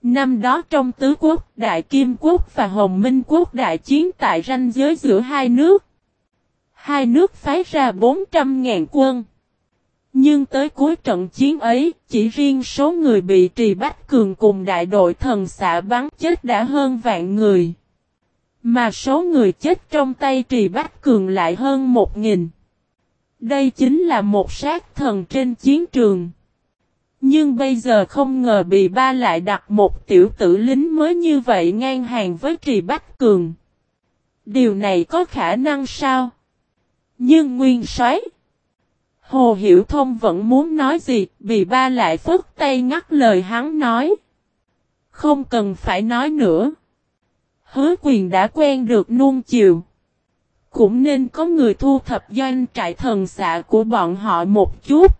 Năm đó trong tứ quốc, Đại Kim Quốc và Hồng Minh Quốc đại chiến tại ranh giới giữa hai nước. Hai nước phái ra 400.000 quân. Nhưng tới cuối trận chiến ấy, chỉ riêng số người bị Trì Bách Cường cùng đại đội thần xạ bắn chết đã hơn vạn người. Mà số người chết trong tay Trì Bách Cường lại hơn 1.000. Đây chính là một sát thần trên chiến trường. Nhưng bây giờ không ngờ bị ba lại đặt một tiểu tử lính mới như vậy ngang hàng với Trì Bách Cường. Điều này có khả năng sao? Nhưng nguyên soái Hồ Hiểu Thông vẫn muốn nói gì, bị ba lại phất tay ngắt lời hắn nói. Không cần phải nói nữa. Hứa quyền đã quen được nuông chiều. Cũng nên có người thu thập doanh trại thần xạ của bọn họ một chút.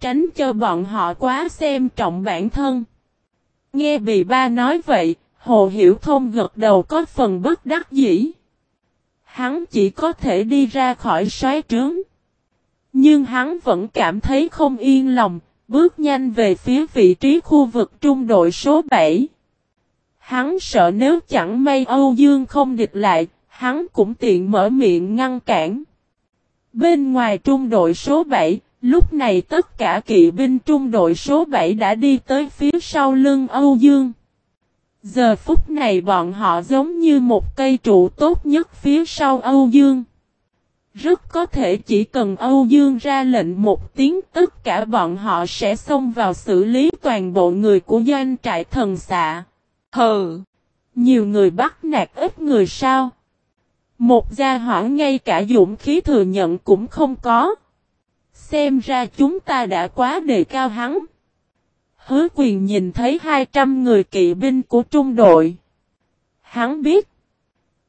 Tránh cho bọn họ quá xem trọng bản thân. Nghe bì ba nói vậy, Hồ Hiểu Thông gật đầu có phần bất đắc dĩ. Hắn chỉ có thể đi ra khỏi xoáy trướng. Nhưng hắn vẫn cảm thấy không yên lòng, bước nhanh về phía vị trí khu vực trung đội số 7. Hắn sợ nếu chẳng may Âu Dương không địch lại, hắn cũng tiện mở miệng ngăn cản. Bên ngoài trung đội số 7, Lúc này tất cả kỵ binh trung đội số 7 đã đi tới phía sau lưng Âu Dương. Giờ phút này bọn họ giống như một cây trụ tốt nhất phía sau Âu Dương. Rất có thể chỉ cần Âu Dương ra lệnh một tiếng tất cả bọn họ sẽ xông vào xử lý toàn bộ người của doanh trại thần xạ. Hừ! Nhiều người bắt nạt ít người sao? Một gia hỏa ngay cả dũng khí thừa nhận cũng không có. Xem ra chúng ta đã quá đề cao hắn. Hứa quyền nhìn thấy 200 người kỵ binh của trung đội. Hắn biết.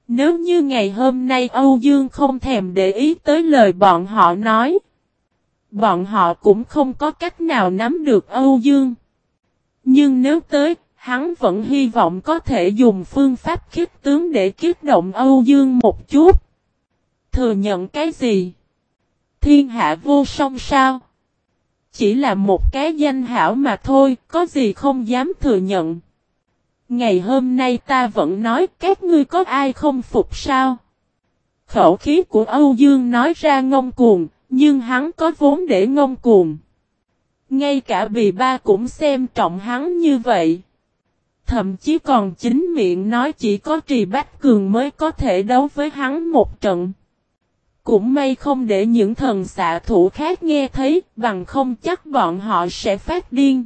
Nếu như ngày hôm nay Âu Dương không thèm để ý tới lời bọn họ nói. Bọn họ cũng không có cách nào nắm được Âu Dương. Nhưng nếu tới, hắn vẫn hy vọng có thể dùng phương pháp khiết tướng để kiết động Âu Dương một chút. Thừa nhận cái gì? Thiên hạ vô song sao? Chỉ là một cái danh hảo mà thôi, có gì không dám thừa nhận. Ngày hôm nay ta vẫn nói các ngươi có ai không phục sao? Khẩu khí của Âu Dương nói ra ngông cuồng, nhưng hắn có vốn để ngông cuồng. Ngay cả bì ba cũng xem trọng hắn như vậy. Thậm chí còn chính miệng nói chỉ có Trì Bách Cường mới có thể đấu với hắn một trận. Cũng may không để những thần xạ thủ khác nghe thấy, bằng không chắc bọn họ sẽ phát điên.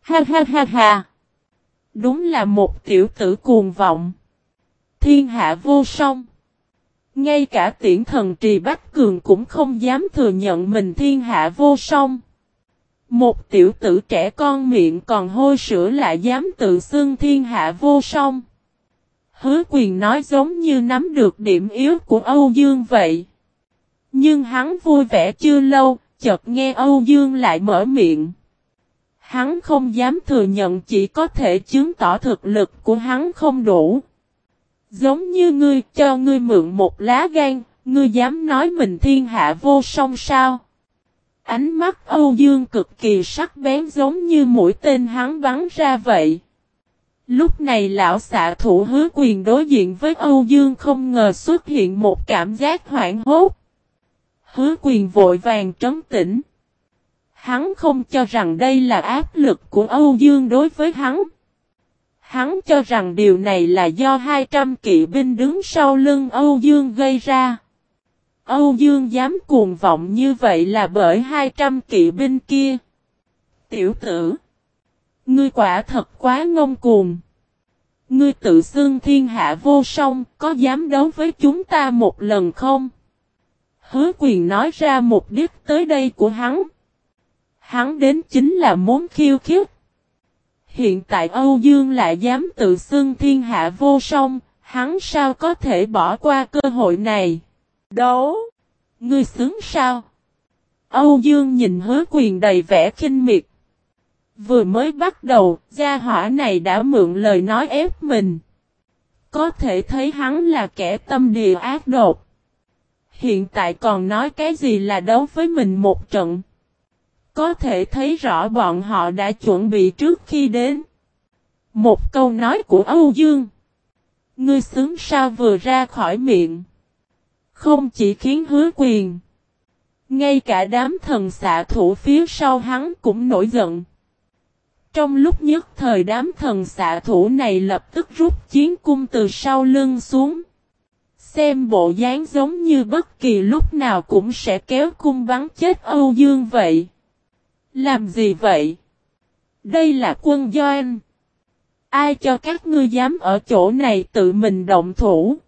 Ha ha ha ha! Đúng là một tiểu tử cuồng vọng. Thiên hạ vô song. Ngay cả tiễn thần trì Bách Cường cũng không dám thừa nhận mình thiên hạ vô song. Một tiểu tử trẻ con miệng còn hôi sữa lại dám tự xưng thiên hạ vô song. Hứa quyền nói giống như nắm được điểm yếu của Âu Dương vậy. Nhưng hắn vui vẻ chưa lâu, chợt nghe Âu Dương lại mở miệng. Hắn không dám thừa nhận chỉ có thể chứng tỏ thực lực của hắn không đủ. Giống như ngươi cho ngươi mượn một lá gan, ngươi dám nói mình thiên hạ vô song sao? Ánh mắt Âu Dương cực kỳ sắc bén giống như mũi tên hắn bắn ra vậy. Lúc này lão xạ thủ hứa quyền đối diện với Âu Dương không ngờ xuất hiện một cảm giác hoảng hốt. Hứa quyền vội vàng trấn tĩnh. Hắn không cho rằng đây là áp lực của Âu Dương đối với hắn. Hắn cho rằng điều này là do 200 kỵ binh đứng sau lưng Âu Dương gây ra. Âu Dương dám cuồng vọng như vậy là bởi 200 kỵ binh kia. Tiểu tử. Ngươi quả thật quá ngông cuồng. Ngươi tự xưng thiên hạ vô song, có dám đấu với chúng ta một lần không? Hứa quyền nói ra mục đích tới đây của hắn. Hắn đến chính là muốn khiêu khiếp. Hiện tại Âu Dương lại dám tự xưng thiên hạ vô song, hắn sao có thể bỏ qua cơ hội này? Đấu! Ngươi xứng sao? Âu Dương nhìn hứa quyền đầy vẻ khinh miệt. Vừa mới bắt đầu, gia hỏa này đã mượn lời nói ép mình. Có thể thấy hắn là kẻ tâm địa ác độc. Hiện tại còn nói cái gì là đấu với mình một trận. Có thể thấy rõ bọn họ đã chuẩn bị trước khi đến. Một câu nói của Âu Dương. Ngươi xứng sao vừa ra khỏi miệng. Không chỉ khiến hứa quyền. Ngay cả đám thần xạ thủ phía sau hắn cũng nổi giận. Trong lúc nhất thời đám thần xạ thủ này lập tức rút chiến cung từ sau lưng xuống. Xem bộ dáng giống như bất kỳ lúc nào cũng sẽ kéo cung bắn chết Âu Dương vậy. Làm gì vậy? Đây là quân doanh. Ai cho các ngươi dám ở chỗ này tự mình động thủ?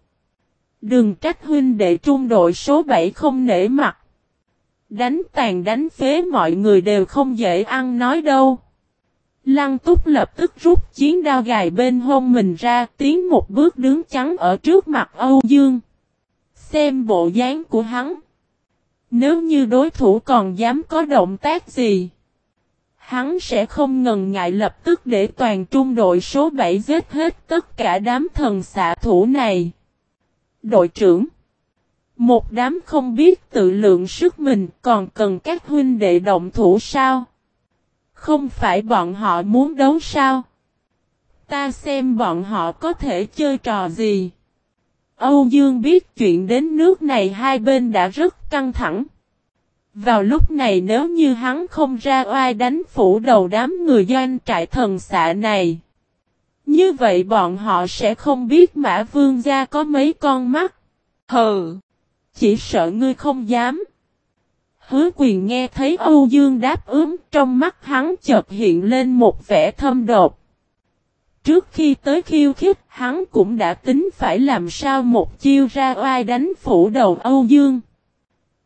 Đừng trách huynh đệ trung đội số 7 không nể mặt. Đánh tàn đánh phế mọi người đều không dễ ăn nói đâu. Lăng túc lập tức rút chiến đao gài bên hông mình ra, tiến một bước đứng chắn ở trước mặt Âu Dương. Xem bộ dáng của hắn. Nếu như đối thủ còn dám có động tác gì. Hắn sẽ không ngần ngại lập tức để toàn trung đội số 7 giết hết tất cả đám thần xạ thủ này. Đội trưởng Một đám không biết tự lượng sức mình còn cần các huynh đệ động thủ sao? Không phải bọn họ muốn đấu sao? Ta xem bọn họ có thể chơi trò gì? Âu Dương biết chuyện đến nước này hai bên đã rất căng thẳng. Vào lúc này nếu như hắn không ra oai đánh phủ đầu đám người doanh trại thần xạ này. Như vậy bọn họ sẽ không biết mã vương gia có mấy con mắt. Hừ! Chỉ sợ ngươi không dám. Hứa quyền nghe thấy Âu Dương đáp ứng trong mắt hắn chợt hiện lên một vẻ thâm đột. Trước khi tới khiêu khích hắn cũng đã tính phải làm sao một chiêu ra oai đánh phủ đầu Âu Dương.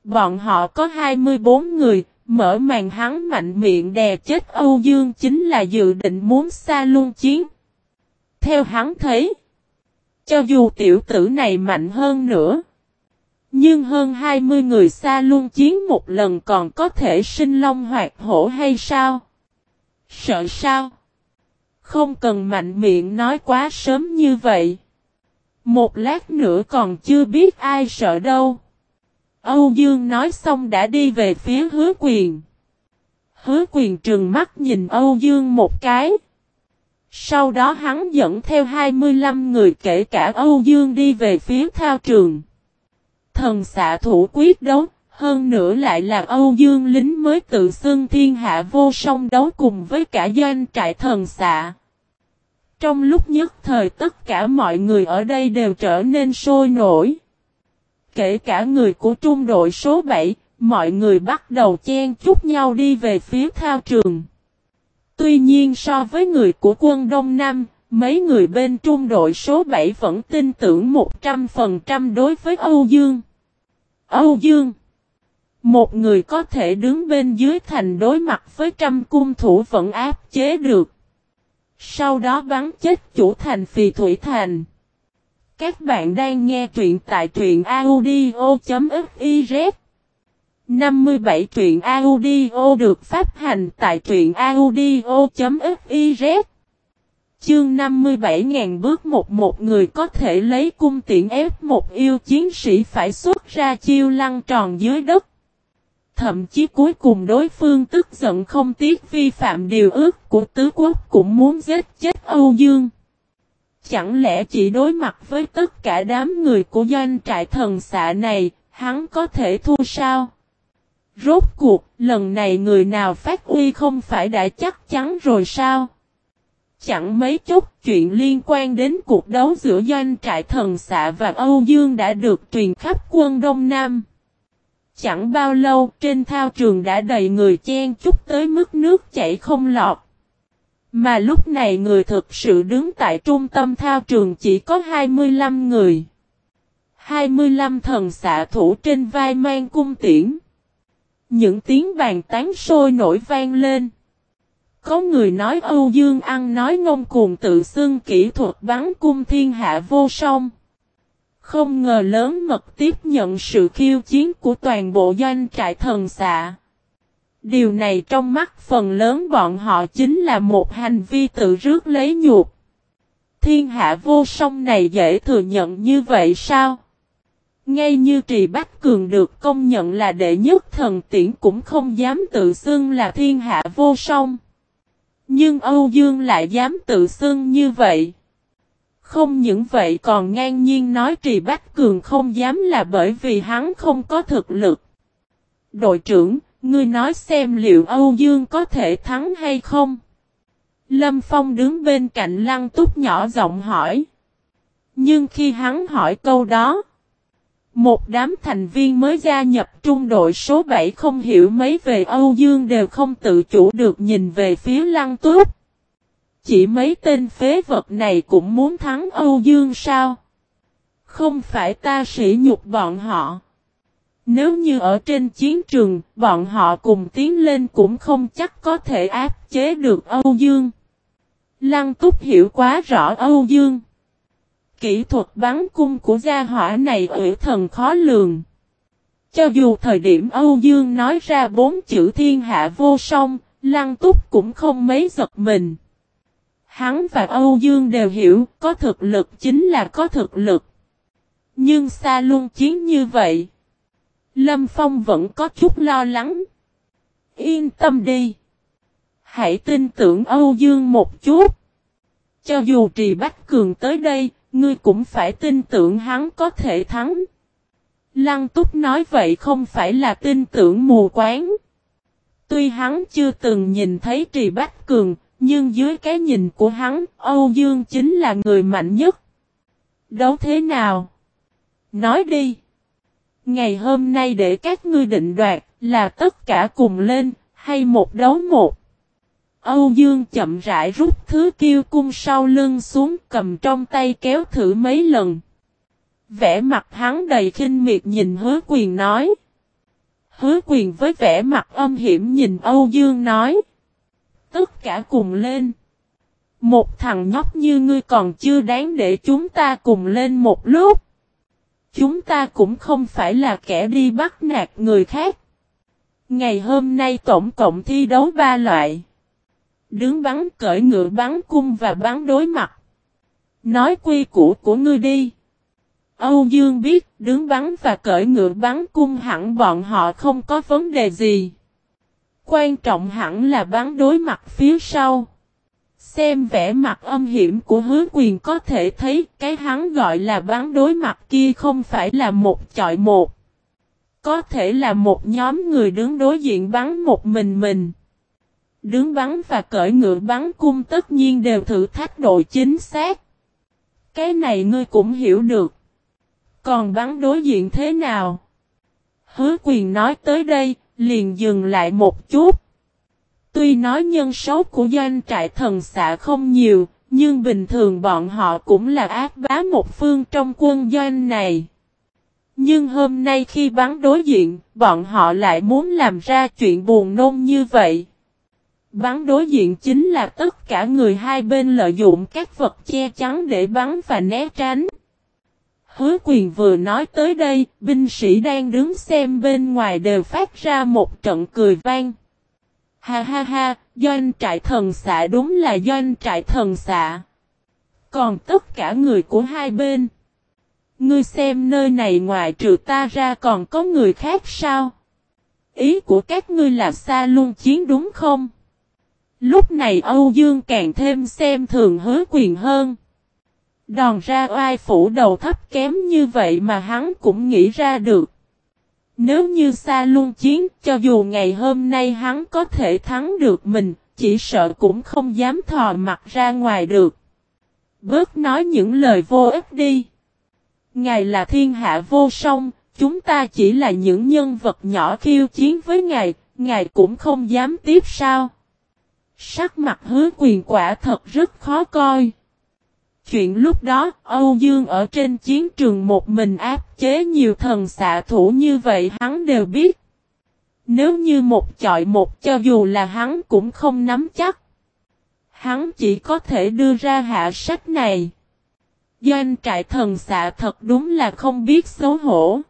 Bọn họ có 24 người, mở màn hắn mạnh miệng đè chết Âu Dương chính là dự định muốn xa luôn chiến. Theo hắn thấy, cho dù tiểu tử này mạnh hơn nữa, nhưng hơn 20 người xa luôn chiến một lần còn có thể sinh long hoạt hổ hay sao? Sợ sao? Không cần mạnh miệng nói quá sớm như vậy. Một lát nữa còn chưa biết ai sợ đâu. Âu Dương nói xong đã đi về phía hứa quyền. Hứa quyền trừng mắt nhìn Âu Dương một cái. Sau đó hắn dẫn theo 25 người kể cả Âu Dương đi về phía thao trường. Thần xạ thủ quyết đấu, hơn nữa lại là Âu Dương lính mới tự xưng thiên hạ vô song đấu cùng với cả doanh trại thần xạ. Trong lúc nhất thời tất cả mọi người ở đây đều trở nên sôi nổi. Kể cả người của trung đội số 7, mọi người bắt đầu chen chúc nhau đi về phía thao trường. Tuy nhiên so với người của quân Đông Nam, mấy người bên trung đội số 7 vẫn tin tưởng 100% đối với Âu Dương. Âu Dương Một người có thể đứng bên dưới thành đối mặt với trăm cung thủ vẫn áp chế được. Sau đó bắn chết chủ thành Phì Thủy Thành. Các bạn đang nghe truyện tại truyện audio.fif 57 truyện audio được phát hành tại truyện audio.fiz Chương 57.000 bước một một người có thể lấy cung tiện ép một yêu chiến sĩ phải xuất ra chiêu lăn tròn dưới đất. Thậm chí cuối cùng đối phương tức giận không tiếc vi phạm điều ước của tứ quốc cũng muốn giết chết Âu Dương. Chẳng lẽ chỉ đối mặt với tất cả đám người của doanh trại thần xạ này, hắn có thể thua sao? Rốt cuộc, lần này người nào phát uy không phải đã chắc chắn rồi sao? Chẳng mấy chốc chuyện liên quan đến cuộc đấu giữa doanh trại thần xạ và Âu Dương đã được truyền khắp quân Đông Nam. Chẳng bao lâu trên thao trường đã đầy người chen chúc tới mức nước chảy không lọt. Mà lúc này người thực sự đứng tại trung tâm thao trường chỉ có 25 người. 25 thần xạ thủ trên vai mang cung tiễn. Những tiếng bàn tán sôi nổi vang lên. Có người nói Âu Dương ăn nói ngông cuồng tự xưng kỹ thuật bắn cung thiên hạ vô song. Không ngờ lớn mật tiếp nhận sự khiêu chiến của toàn bộ doanh trại thần xạ. Điều này trong mắt phần lớn bọn họ chính là một hành vi tự rước lấy nhục. Thiên hạ vô song này dễ thừa nhận như vậy sao? Ngay như Trì Bách Cường được công nhận là đệ nhất thần tiễn cũng không dám tự xưng là thiên hạ vô song. Nhưng Âu Dương lại dám tự xưng như vậy. Không những vậy còn ngang nhiên nói Trì Bách Cường không dám là bởi vì hắn không có thực lực. Đội trưởng, ngươi nói xem liệu Âu Dương có thể thắng hay không? Lâm Phong đứng bên cạnh lăng túc nhỏ giọng hỏi. Nhưng khi hắn hỏi câu đó, một đám thành viên mới gia nhập trung đội số 7 không hiểu mấy về Âu Dương đều không tự chủ được nhìn về phía lăng túc. Chỉ mấy tên phế vật này cũng muốn thắng Âu Dương sao? Không phải ta sỉ nhục bọn họ. Nếu như ở trên chiến trường, bọn họ cùng tiến lên cũng không chắc có thể áp chế được Âu Dương. Lăng túc hiểu quá rõ Âu Dương. Kỹ thuật bắn cung của gia hỏa này ủy thần khó lường. Cho dù thời điểm Âu Dương nói ra bốn chữ thiên hạ vô song, Lăng túc cũng không mấy giật mình. Hắn và Âu Dương đều hiểu có thực lực chính là có thực lực. Nhưng xa luôn chiến như vậy. Lâm Phong vẫn có chút lo lắng. Yên tâm đi. Hãy tin tưởng Âu Dương một chút. Cho dù Trì Bách Cường tới đây, ngươi cũng phải tin tưởng hắn có thể thắng. Lăng túc nói vậy không phải là tin tưởng mù quáng. Tuy hắn chưa từng nhìn thấy Trì Bách Cường, nhưng dưới cái nhìn của hắn, Âu Dương chính là người mạnh nhất. Đấu thế nào? Nói đi. Ngày hôm nay để các ngươi định đoạt, là tất cả cùng lên, hay một đấu một? Âu Dương chậm rãi rút thứ kiêu cung sau lưng xuống cầm trong tay kéo thử mấy lần. Vẽ mặt hắn đầy khinh miệt nhìn hứa quyền nói. Hứa quyền với vẻ mặt âm hiểm nhìn Âu Dương nói. Tất cả cùng lên. Một thằng nhóc như ngươi còn chưa đáng để chúng ta cùng lên một lúc. Chúng ta cũng không phải là kẻ đi bắt nạt người khác. Ngày hôm nay tổng cộng thi đấu ba loại. Đứng bắn, cởi ngựa bắn cung và bắn đối mặt. Nói quy củ của ngươi đi. Âu Dương biết, đứng bắn và cởi ngựa bắn cung hẳn bọn họ không có vấn đề gì. Quan trọng hẳn là bắn đối mặt phía sau. Xem vẻ mặt âm hiểm của hứa quyền có thể thấy, cái hắn gọi là bắn đối mặt kia không phải là một chọi một. Có thể là một nhóm người đứng đối diện bắn một mình mình. Đứng bắn và cởi ngựa bắn cung tất nhiên đều thử thách độ chính xác. Cái này ngươi cũng hiểu được. Còn bắn đối diện thế nào? Hứa quyền nói tới đây, liền dừng lại một chút. Tuy nói nhân số của doanh trại thần xạ không nhiều, nhưng bình thường bọn họ cũng là ác bá một phương trong quân doanh này. Nhưng hôm nay khi bắn đối diện, bọn họ lại muốn làm ra chuyện buồn nôn như vậy. Bắn đối diện chính là tất cả người hai bên lợi dụng các vật che chắn để bắn và né tránh. Hứa quyền vừa nói tới đây, binh sĩ đang đứng xem bên ngoài đều phát ra một trận cười vang. Ha ha ha, doanh trại thần xạ đúng là doanh trại thần xạ. Còn tất cả người của hai bên. Ngươi xem nơi này ngoài trừ ta ra còn có người khác sao? Ý của các ngươi là xa luôn chiến đúng không? Lúc này Âu Dương càng thêm xem thường hứa quyền hơn. Đòn ra oai phủ đầu thấp kém như vậy mà hắn cũng nghĩ ra được. Nếu như xa luôn chiến, cho dù ngày hôm nay hắn có thể thắng được mình, chỉ sợ cũng không dám thò mặt ra ngoài được. Bớt nói những lời vô ích đi. Ngài là thiên hạ vô song, chúng ta chỉ là những nhân vật nhỏ khiêu chiến với ngài, ngài cũng không dám tiếp sao. Sắc mặt hứa quyền quả thật rất khó coi. Chuyện lúc đó, Âu Dương ở trên chiến trường một mình áp chế nhiều thần xạ thủ như vậy hắn đều biết. Nếu như một chọi một cho dù là hắn cũng không nắm chắc. Hắn chỉ có thể đưa ra hạ sách này. Doanh trại thần xạ thật đúng là không biết xấu hổ.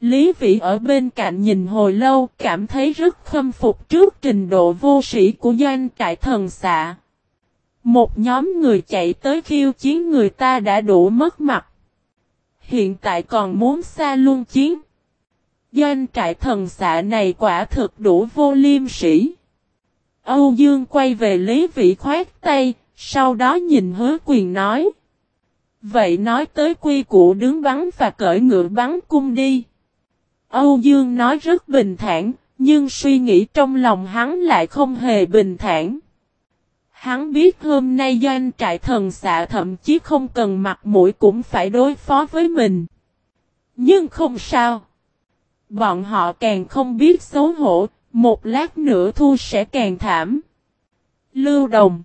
Lý Vĩ ở bên cạnh nhìn hồi lâu cảm thấy rất khâm phục trước trình độ vô sĩ của doanh trại thần xạ. Một nhóm người chạy tới khiêu chiến người ta đã đủ mất mặt. Hiện tại còn muốn xa luôn chiến. Doanh trại thần xạ này quả thực đủ vô liêm sĩ. Âu Dương quay về Lý Vĩ khoát tay, sau đó nhìn hứa quyền nói. Vậy nói tới quy củ đứng bắn và cởi ngựa bắn cung đi. Âu Dương nói rất bình thản, nhưng suy nghĩ trong lòng hắn lại không hề bình thản. Hắn biết hôm nay doanh trại thần xạ thậm chí không cần mặt mũi cũng phải đối phó với mình. Nhưng không sao. Bọn họ càng không biết xấu hổ, một lát nữa thu sẽ càng thảm. Lưu Đồng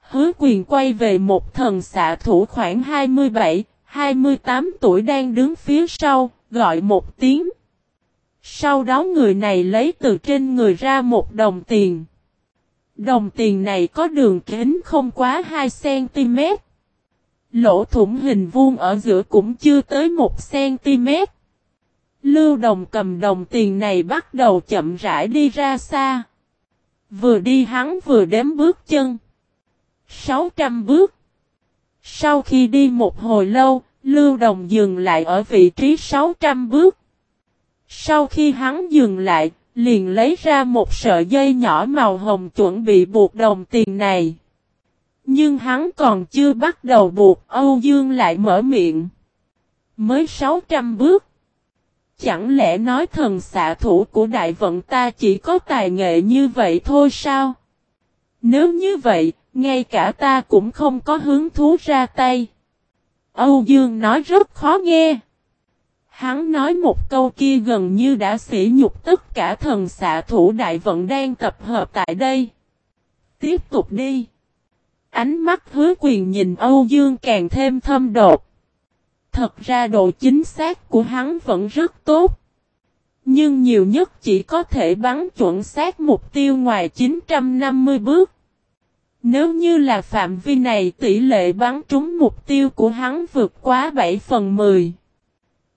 Hứa quyền quay về một thần xạ thủ khoảng 27, 28 tuổi đang đứng phía sau, gọi một tiếng. Sau đó người này lấy từ trên người ra một đồng tiền. Đồng tiền này có đường kính không quá 2cm. Lỗ thủng hình vuông ở giữa cũng chưa tới 1cm. Lưu đồng cầm đồng tiền này bắt đầu chậm rãi đi ra xa. Vừa đi hắn vừa đếm bước chân. 600 bước. Sau khi đi một hồi lâu, Lưu Đồng dừng lại ở vị trí 600 bước. Sau khi hắn dừng lại, liền lấy ra một sợi dây nhỏ màu hồng chuẩn bị buộc đồng tiền này. Nhưng hắn còn chưa bắt đầu buộc, Âu Dương lại mở miệng. Mới 600 bước. chẳng lẽ nói thần xạ thủ của đại vận ta chỉ có tài nghệ như vậy thôi sao? Nếu như vậy, ngay cả ta cũng không có hứng thú ra tay. Âu Dương nói rất khó nghe. Hắn nói một câu kia gần như đã sỉ nhục tất cả thần xạ thủ đại vận đang tập hợp tại đây. Tiếp tục đi. Ánh mắt hứa quyền nhìn Âu Dương càng thêm thâm đột. Thật ra độ chính xác của hắn vẫn rất tốt. Nhưng nhiều nhất chỉ có thể bắn chuẩn xác mục tiêu ngoài 950 bước. Nếu như là phạm vi này tỷ lệ bắn trúng mục tiêu của hắn vượt quá 7 phần 10.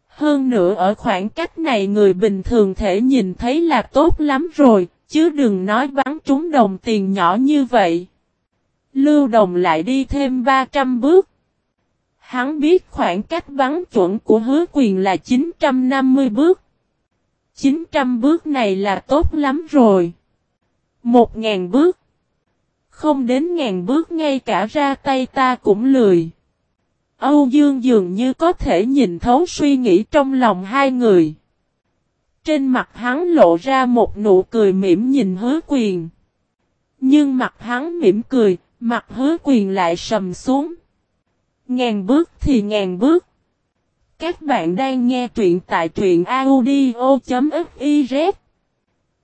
Hơn nữa ở khoảng cách này người bình thường thể nhìn thấy là tốt lắm rồi, chứ đừng nói bắn trúng đồng tiền nhỏ như vậy. Lưu đồng lại đi thêm 300 bước. Hắn biết khoảng cách bắn chuẩn của hứa quyền là 950 bước. 900 bước này là tốt lắm rồi. 1.000 bước. Không đến ngàn bước ngay cả ra tay ta cũng lười. Âu Dương dường như có thể nhìn thấu suy nghĩ trong lòng hai người. Trên mặt hắn lộ ra một nụ cười mỉm nhìn hứa quyền. Nhưng mặt hắn mỉm cười, mặt hứa quyền lại sầm xuống. Ngàn bước thì ngàn bước. Các bạn đang nghe truyện tại truyện audio.fif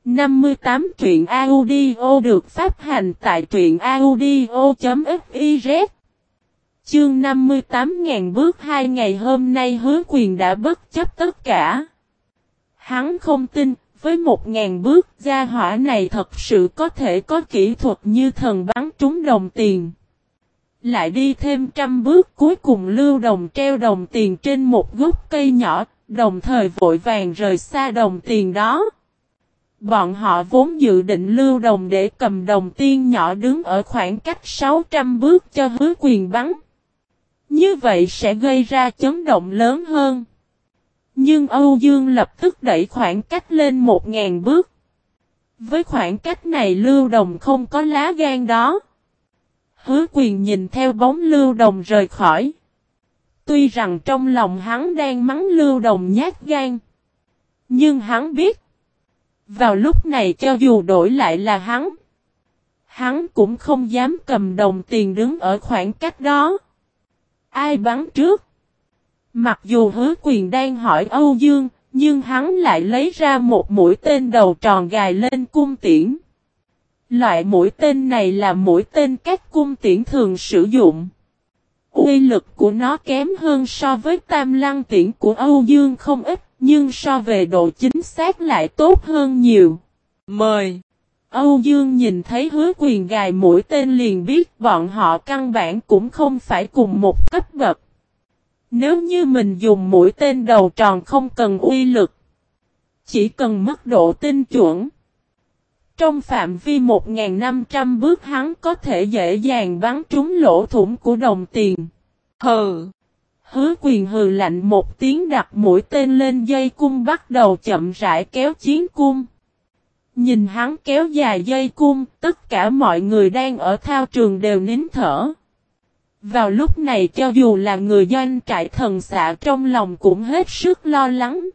58 truyện audio được phát hành tại truyện audio.fiz Chương 58.000 bước hai ngày hôm nay hứa quyền đã bất chấp tất cả. Hắn không tin, với 1.000 bước gia hỏa này thật sự có thể có kỹ thuật như thần bắn trúng đồng tiền. Lại đi thêm trăm bước cuối cùng lưu đồng treo đồng tiền trên một gốc cây nhỏ, đồng thời vội vàng rời xa đồng tiền đó. Bọn họ vốn dự định lưu đồng để cầm đồng tiên nhỏ đứng ở khoảng cách 600 bước cho hứa quyền bắn. Như vậy sẽ gây ra chấn động lớn hơn. Nhưng Âu Dương lập tức đẩy khoảng cách lên 1.000 bước. Với khoảng cách này lưu đồng không có lá gan đó. Hứa quyền nhìn theo bóng lưu đồng rời khỏi. Tuy rằng trong lòng hắn đang mắng lưu đồng nhát gan. Nhưng hắn biết. Vào lúc này cho dù đổi lại là hắn. Hắn cũng không dám cầm đồng tiền đứng ở khoảng cách đó. Ai bắn trước? Mặc dù hứa quyền đang hỏi Âu Dương, nhưng hắn lại lấy ra một mũi tên đầu tròn gài lên cung tiễn. Loại mũi tên này là mũi tên các cung tiễn thường sử dụng. Uy lực của nó kém hơn so với tam lăng tiễn của Âu Dương không ít, nhưng so về độ chính xác lại tốt hơn nhiều. Mời! Âu Dương nhìn thấy hứa quyền gài mũi tên liền biết bọn họ căn bản cũng không phải cùng một cấp bậc. Nếu như mình dùng mũi tên đầu tròn không cần uy lực, chỉ cần mức độ tinh chuẩn. Trong phạm vi 1.500 bước hắn có thể dễ dàng bắn trúng lỗ thủng của đồng tiền. Hừ! Hứa quyền hừ lạnh một tiếng đặt mũi tên lên dây cung bắt đầu chậm rãi kéo chiến cung. Nhìn hắn kéo dài dây cung, tất cả mọi người đang ở thao trường đều nín thở. Vào lúc này cho dù là người doanh trại thần xạ trong lòng cũng hết sức lo lắng.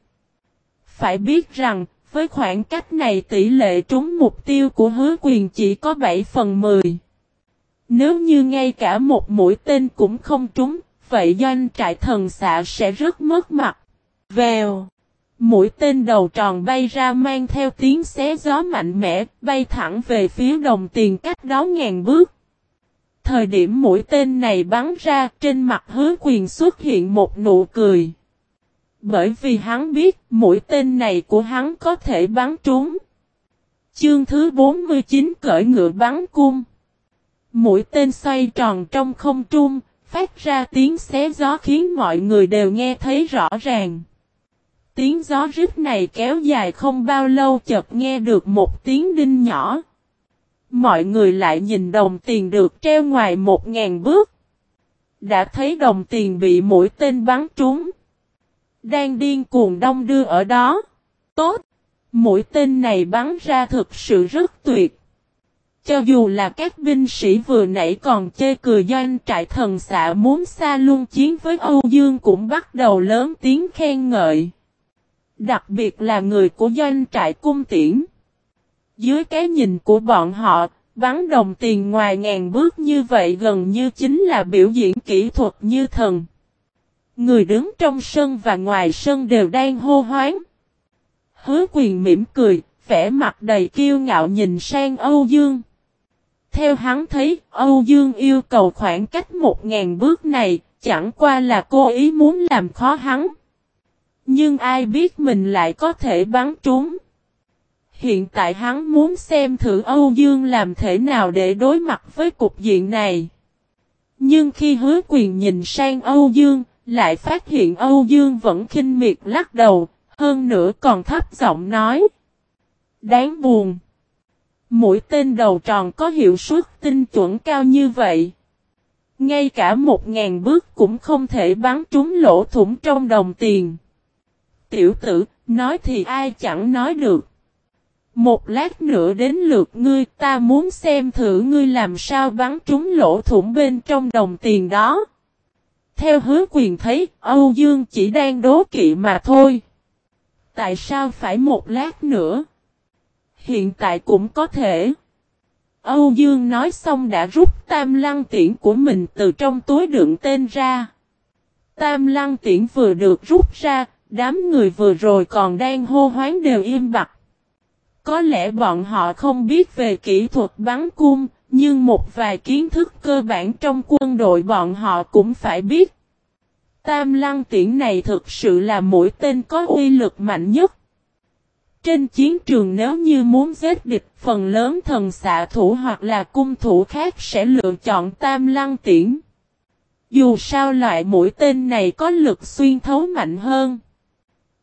Phải biết rằng, với khoảng cách này tỷ lệ trúng mục tiêu của hứa quyền chỉ có 7 phần 10. Nếu như ngay cả một mũi tên cũng không trúng, vậy doanh trại thần xạ sẽ rất mất mặt. Vèo. Mũi tên đầu tròn bay ra mang theo tiếng xé gió mạnh mẽ, bay thẳng về phía đồng tiền cách đó ngàn bước. Thời điểm mũi tên này bắn ra, trên mặt hứa quyền xuất hiện một nụ cười. Bởi vì hắn biết, mũi tên này của hắn có thể bắn trúng. Chương thứ 49 cởi ngựa bắn cung. Mũi tên xoay tròn trong không trung, phát ra tiếng xé gió khiến mọi người đều nghe thấy rõ ràng. Tiếng gió rít này kéo dài không bao lâu chợt nghe được một tiếng đinh nhỏ. Mọi người lại nhìn đồng tiền được treo ngoài một ngàn bước. Đã thấy đồng tiền bị mũi tên bắn trúng. Đang điên cuồng đông đưa ở đó. Tốt! Mũi tên này bắn ra thực sự rất tuyệt. Cho dù là các binh sĩ vừa nãy còn chê cười doanh trại thần xạ muốn xa luôn chiến với Âu Dương cũng bắt đầu lớn tiếng khen ngợi. Đặc biệt là người của doanh trại cung tiễn. Dưới cái nhìn của bọn họ, bắn đồng tiền ngoài ngàn bước như vậy gần như chính là biểu diễn kỹ thuật như thần. Người đứng trong sân và ngoài sân đều đang hô hoáng. Hứa quyền mỉm cười, vẻ mặt đầy kiêu ngạo nhìn sang Âu Dương. Theo hắn thấy, Âu Dương yêu cầu khoảng cách một ngàn bước này, chẳng qua là cô ý muốn làm khó hắn. Nhưng ai biết mình lại có thể bắn trúng. Hiện tại hắn muốn xem thử Âu Dương làm thế nào để đối mặt với cục diện này. Nhưng khi hứa quyền nhìn sang Âu Dương, lại phát hiện Âu Dương vẫn khinh miệt lắc đầu, hơn nữa còn thấp giọng nói. Đáng buồn. Mỗi tên đầu tròn có hiệu suất tinh chuẩn cao như vậy. Ngay cả một ngàn bước cũng không thể bắn trúng lỗ thủng trong đồng tiền. Tiểu tử, nói thì ai chẳng nói được. Một lát nữa đến lượt ngươi ta muốn xem thử ngươi làm sao bắn trúng lỗ thủng bên trong đồng tiền đó. Theo hứa quyền thấy, Âu Dương chỉ đang đố kỵ mà thôi. Tại sao phải một lát nữa? Hiện tại cũng có thể. Âu Dương nói xong đã rút tam lăng tiễn của mình từ trong túi đựng tên ra. Tam lăng tiễn vừa được rút ra, đám người vừa rồi còn đang hô hoáng đều im bặt. Có lẽ bọn họ không biết về kỹ thuật bắn cung, nhưng một vài kiến thức cơ bản trong quân đội bọn họ cũng phải biết. Tam lăng tiễn này thực sự là mũi tên có uy lực mạnh nhất. Trên chiến trường nếu như muốn giết địch, phần lớn thần xạ thủ hoặc là cung thủ khác sẽ lựa chọn tam lăng tiễn. Dù sao loại mũi tên này có lực xuyên thấu mạnh hơn.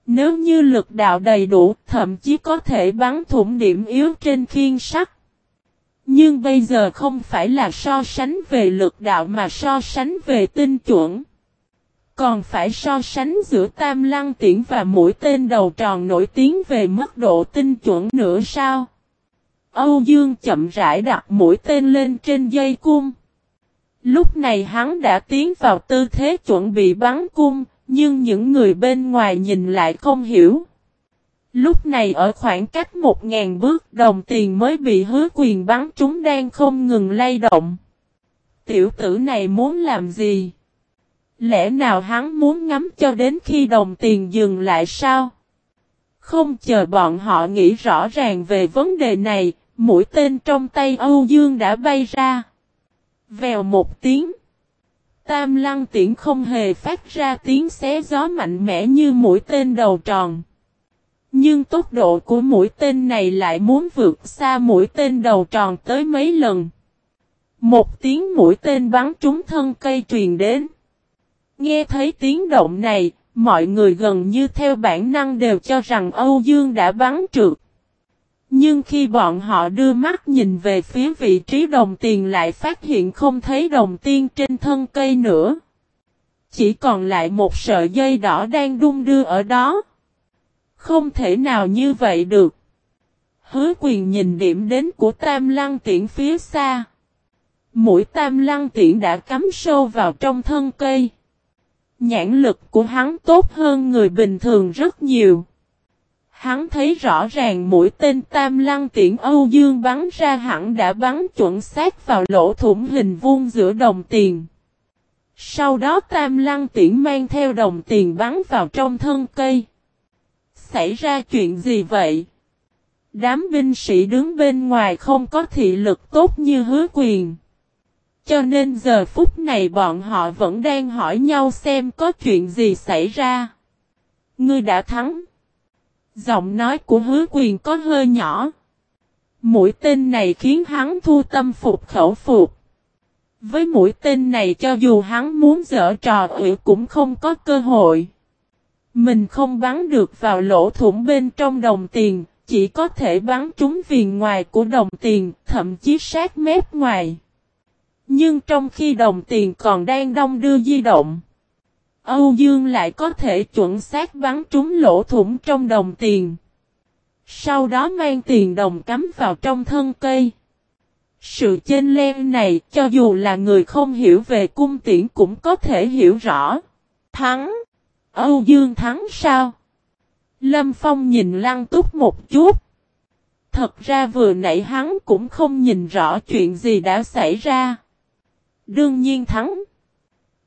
Nếu như lực đạo đầy đủ, thậm chí có thể bắn thủng điểm yếu trên khiên sắt. Nhưng bây giờ không phải là so sánh về lực đạo mà so sánh về tinh chuẩn. Còn phải so sánh giữa tam lăng tiễn và mũi tên đầu tròn nổi tiếng về mức độ tinh chuẩn nữa sao? Âu Dương chậm rãi đặt mũi tên lên trên dây cung. Lúc này hắn đã tiến vào tư thế chuẩn bị bắn cung, nhưng những người bên ngoài nhìn lại không hiểu. Lúc này ở khoảng cách một ngàn bước đồng tiền mới bị hứa quyền bắn chúng đang không ngừng lay động. Tiểu tử này muốn làm gì? Lẽ nào hắn muốn ngắm cho đến khi đồng tiền dừng lại sao? Không chờ bọn họ nghĩ rõ ràng về vấn đề này, mũi tên trong tay Âu Dương đã bay ra. Vèo một tiếng. Tam lăng tiễn không hề phát ra tiếng xé gió mạnh mẽ như mũi tên đầu tròn. Nhưng tốc độ của mũi tên này lại muốn vượt xa mũi tên đầu tròn tới mấy lần. Một tiếng mũi tên bắn trúng thân cây truyền đến. Nghe thấy tiếng động này, mọi người gần như theo bản năng đều cho rằng Âu Dương đã bắn trượt. Nhưng khi bọn họ đưa mắt nhìn về phía vị trí đồng tiền lại phát hiện không thấy đồng tiền trên thân cây nữa. Chỉ còn lại một sợi dây đỏ đang đung đưa ở đó. Không thể nào như vậy được. Hứa quyền nhìn điểm đến của tam lăng tiễn phía xa. Mũi tam lăng tiễn đã cắm sâu vào trong thân cây. Nhãn lực của hắn tốt hơn người bình thường rất nhiều. Hắn thấy rõ ràng mũi tên tam lăng tiễn Âu Dương bắn ra hẳn đã bắn chuẩn xác vào lỗ thủng hình vuông giữa đồng tiền. Sau đó tam lăng tiễn mang theo đồng tiền bắn vào trong thân cây. Xảy ra chuyện gì vậy? Đám binh sĩ đứng bên ngoài không có thị lực tốt như hứa quyền. Cho nên giờ phút này bọn họ vẫn đang hỏi nhau xem có chuyện gì xảy ra. Ngươi đã thắng. Giọng nói của hứa quyền có hơi nhỏ. Mũi tên này khiến hắn thu tâm phục khẩu phục. Với mũi tên này cho dù hắn muốn dở trò ủy cũng không có cơ hội. Mình không bắn được vào lỗ thủng bên trong đồng tiền, chỉ có thể bắn trúng viền ngoài của đồng tiền, thậm chí sát mép ngoài. Nhưng trong khi đồng tiền còn đang đông đưa di động, Âu Dương lại có thể chuẩn xác bắn trúng lỗ thủng trong đồng tiền. Sau đó mang tiền đồng cắm vào trong thân cây. Sự chênh len này cho dù là người không hiểu về cung tiễn cũng có thể hiểu rõ. Thắng! Âu Dương thắng sao? Lâm Phong nhìn Lăng Túc một chút. Thật ra vừa nãy hắn cũng không nhìn rõ chuyện gì đã xảy ra. Đương nhiên thắng.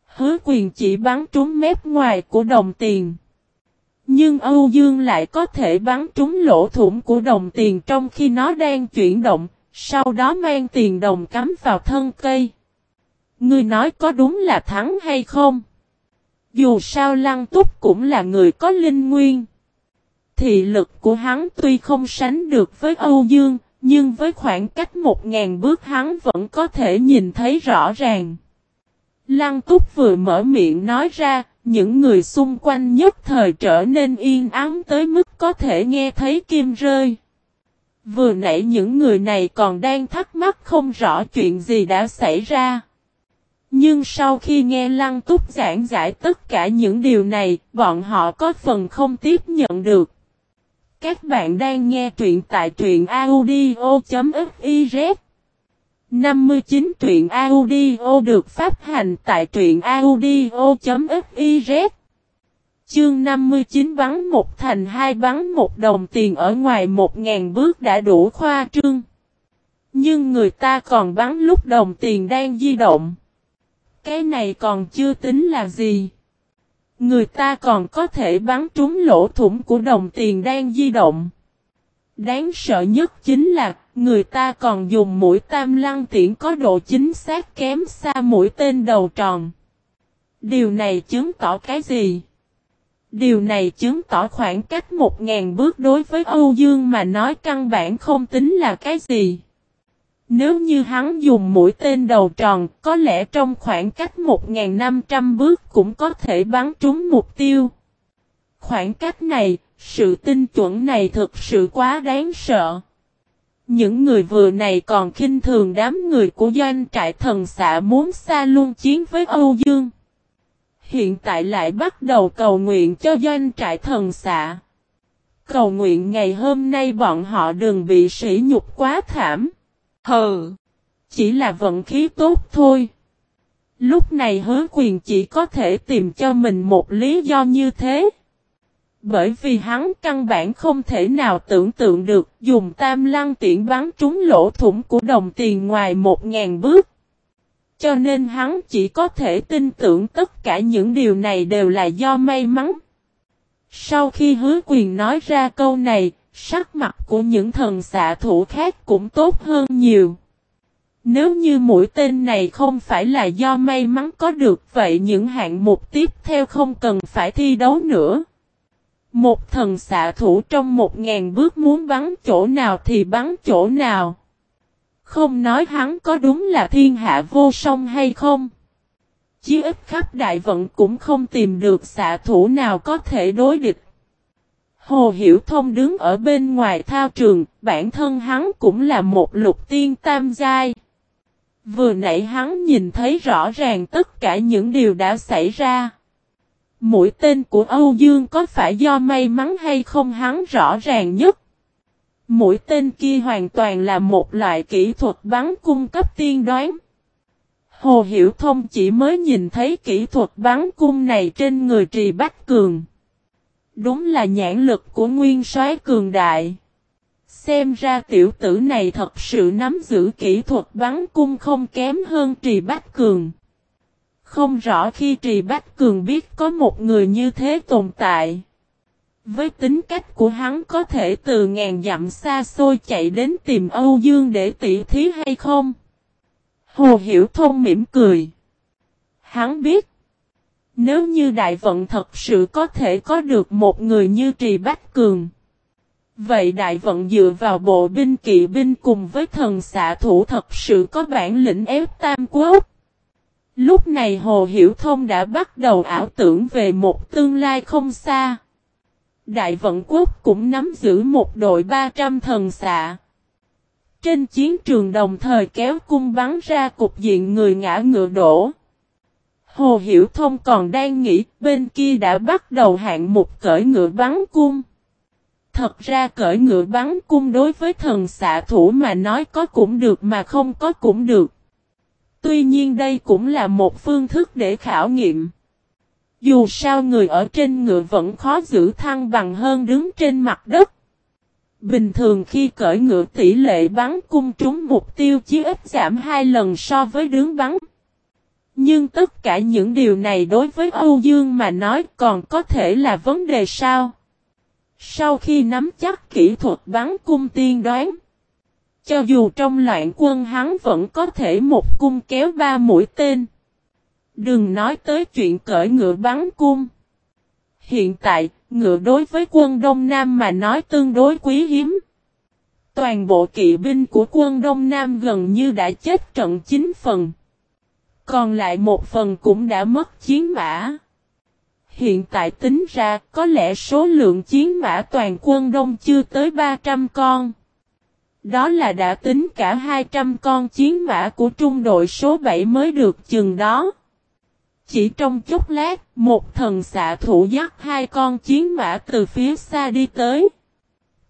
Hứa quyền chỉ bắn trúng mép ngoài của đồng tiền. Nhưng Âu Dương lại có thể bắn trúng lỗ thủng của đồng tiền trong khi nó đang chuyển động, sau đó mang tiền đồng cắm vào thân cây. Ngươi nói có đúng là thắng hay không? Dù sao Lăng Túc cũng là người có linh nguyên. Thị lực của hắn tuy không sánh được với Âu Dương, nhưng với khoảng cách một ngàn bước hắn vẫn có thể nhìn thấy rõ ràng. Lăng Túc vừa mở miệng nói ra, những người xung quanh nhất thời trở nên yên ắng tới mức có thể nghe thấy kim rơi. Vừa nãy những người này còn đang thắc mắc không rõ chuyện gì đã xảy ra. Nhưng sau khi nghe Lăng Túc giảng giải tất cả những điều này, bọn họ có phần không tiếp nhận được. Các bạn đang nghe truyện tại truyện audio.fiz 59 truyện audio được phát hành tại truyện audio.fiz Chương 59 bắn một thành hai bắn một đồng tiền ở ngoài một ngàn bước đã đủ khoa trương. Nhưng người ta còn bắn lúc đồng tiền đang di động. Cái này còn chưa tính là gì. Người ta còn có thể bắn trúng lỗ thủng của đồng tiền đang di động. Đáng sợ nhất chính là, người ta còn dùng mũi tam lăng tiễn có độ chính xác kém xa mũi tên đầu tròn. Điều này chứng tỏ cái gì? Điều này chứng tỏ khoảng cách 1.000 bước đối với Âu Dương mà nói căn bản không tính là cái gì. Nếu như hắn dùng mũi tên đầu tròn, có lẽ trong khoảng cách 1.500 bước cũng có thể bắn trúng mục tiêu. Khoảng cách này, sự tinh chuẩn này thực sự quá đáng sợ. Những người vừa này còn khinh thường đám người của doanh trại thần xạ muốn xa luôn chiến với Âu Dương. Hiện tại lại bắt đầu cầu nguyện cho doanh trại thần xạ. Cầu nguyện ngày hôm nay bọn họ đừng bị sỉ nhục quá thảm. Hừ, chỉ là vận khí tốt thôi. Lúc này hứa quyền chỉ có thể tìm cho mình một lý do như thế. Bởi vì hắn căn bản không thể nào tưởng tượng được dùng tam lăng tiện bắn trúng lỗ thủng của đồng tiền ngoài một ngàn bước. Cho nên hắn chỉ có thể tin tưởng tất cả những điều này đều là do may mắn. Sau khi hứa quyền nói ra câu này, sắc mặt của những thần xạ thủ khác cũng tốt hơn nhiều. Nếu như mũi tên này không phải là do may mắn có được, vậy những hạng mục tiếp theo không cần phải thi đấu nữa. Một thần xạ thủ trong một ngàn bước muốn bắn chỗ nào thì bắn chỗ nào. Không nói hắn có đúng là thiên hạ vô song hay không. Chí ít khắp đại vận cũng không tìm được xạ thủ nào có thể đối địch. Hồ Hiểu Thông đứng ở bên ngoài thao trường, bản thân hắn cũng là một lục tiên tam giai. Vừa nãy hắn nhìn thấy rõ ràng tất cả những điều đã xảy ra. Mũi tên của Âu Dương có phải do may mắn hay không hắn rõ ràng nhất. Mũi tên kia hoàn toàn là một loại kỹ thuật bắn cung cấp tiên đoán. Hồ Hiểu Thông chỉ mới nhìn thấy kỹ thuật bắn cung này trên người Trì Bách Cường. Đúng là nhãn lực của nguyên soái cường đại. Xem ra tiểu tử này thật sự nắm giữ kỹ thuật bắn cung không kém hơn Trì Bách Cường. Không rõ khi Trì Bách Cường biết có một người như thế tồn tại. Với tính cách của hắn có thể từ ngàn dặm xa xôi chạy đến tìm Âu Dương để tỉ thí hay không? Hồ Hiểu Thông mỉm cười. Hắn biết. Nếu như đại vận thật sự có thể có được một người như Trì Bách Cường. Vậy đại vận dựa vào bộ binh kỵ binh cùng với thần xạ thủ thật sự có bản lĩnh ép tam quốc. Lúc này Hồ Hiểu Thông đã bắt đầu ảo tưởng về một tương lai không xa. Đại vận quốc cũng nắm giữ một đội 300 thần xạ. Trên chiến trường đồng thời kéo cung bắn ra cục diện người ngã ngựa đổ. Hồ Hiểu Thông còn đang nghĩ, bên kia đã bắt đầu hạng mục cởi ngựa bắn cung. Thật ra cởi ngựa bắn cung đối với thần xạ thủ mà nói có cũng được mà không có cũng được. Tuy nhiên đây cũng là một phương thức để khảo nghiệm. Dù sao người ở trên ngựa vẫn khó giữ thăng bằng hơn đứng trên mặt đất. Bình thường khi cởi ngựa tỷ lệ bắn cung trúng mục tiêu chỉ ít giảm hai lần so với đứng bắn. Nhưng tất cả những điều này đối với Âu Dương mà nói còn có thể là vấn đề sao? Sau khi nắm chắc kỹ thuật bắn cung tiên đoán, cho dù trong loạn quân hắn vẫn có thể một cung kéo ba mũi tên. Đừng nói tới chuyện cởi ngựa bắn cung. Hiện tại, ngựa đối với quân Đông Nam mà nói tương đối quý hiếm. Toàn bộ kỵ binh của quân Đông Nam gần như đã chết trận 9 phần. Còn lại một phần cũng đã mất chiến mã. Hiện tại tính ra có lẽ số lượng chiến mã toàn quân Đông chưa tới 300 con. Đó là đã tính cả 200 con chiến mã của trung đội số 7 mới được chừng đó. Chỉ trong chốc lát, một thần xạ thủ dắt hai con chiến mã từ phía xa đi tới.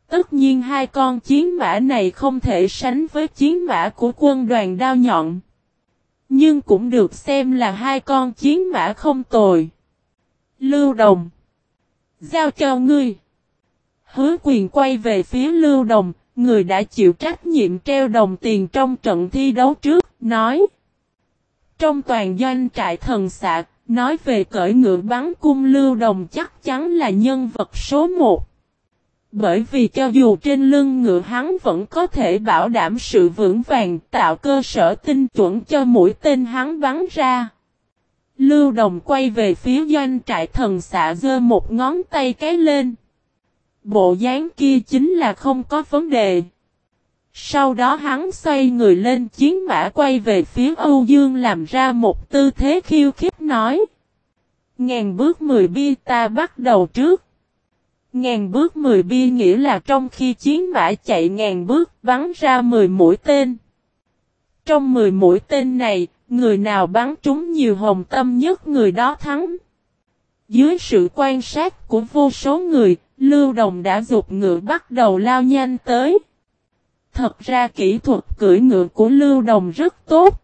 Tất nhiên hai con chiến mã này không thể sánh với chiến mã của quân đoàn đao nhọn. Nhưng cũng được xem là hai con chiến mã không tồi. Lưu Đồng Giao cho ngươi. Hứa quyền quay về phía Lưu Đồng, người đã chịu trách nhiệm treo đồng tiền trong trận thi đấu trước, nói. Trong toàn doanh trại thần sạc nói về cởi ngựa bắn cung lưu đồng chắc chắn là nhân vật số một. Bởi vì cho dù trên lưng ngựa hắn vẫn có thể bảo đảm sự vững vàng tạo cơ sở tinh chuẩn cho mũi tên hắn bắn ra. Lưu đồng quay về phía doanh trại thần xạ dơ một ngón tay cái lên. Bộ dáng kia chính là không có vấn đề. Sau đó hắn xoay người lên chiến mã quay về phía Âu Dương làm ra một tư thế khiêu khích nói. Ngàn bước mười bi ta bắt đầu trước. Ngàn bước mười bi nghĩa là trong khi chiến mã chạy ngàn bước bắn ra mười mũi tên. Trong mười mũi tên này, người nào bắn trúng nhiều hồng tâm nhất người đó thắng. Dưới sự quan sát của vô số người, Lưu Đồng đã dục ngựa bắt đầu lao nhanh tới. Thật ra kỹ thuật cưỡi ngựa của Lưu Đồng rất tốt.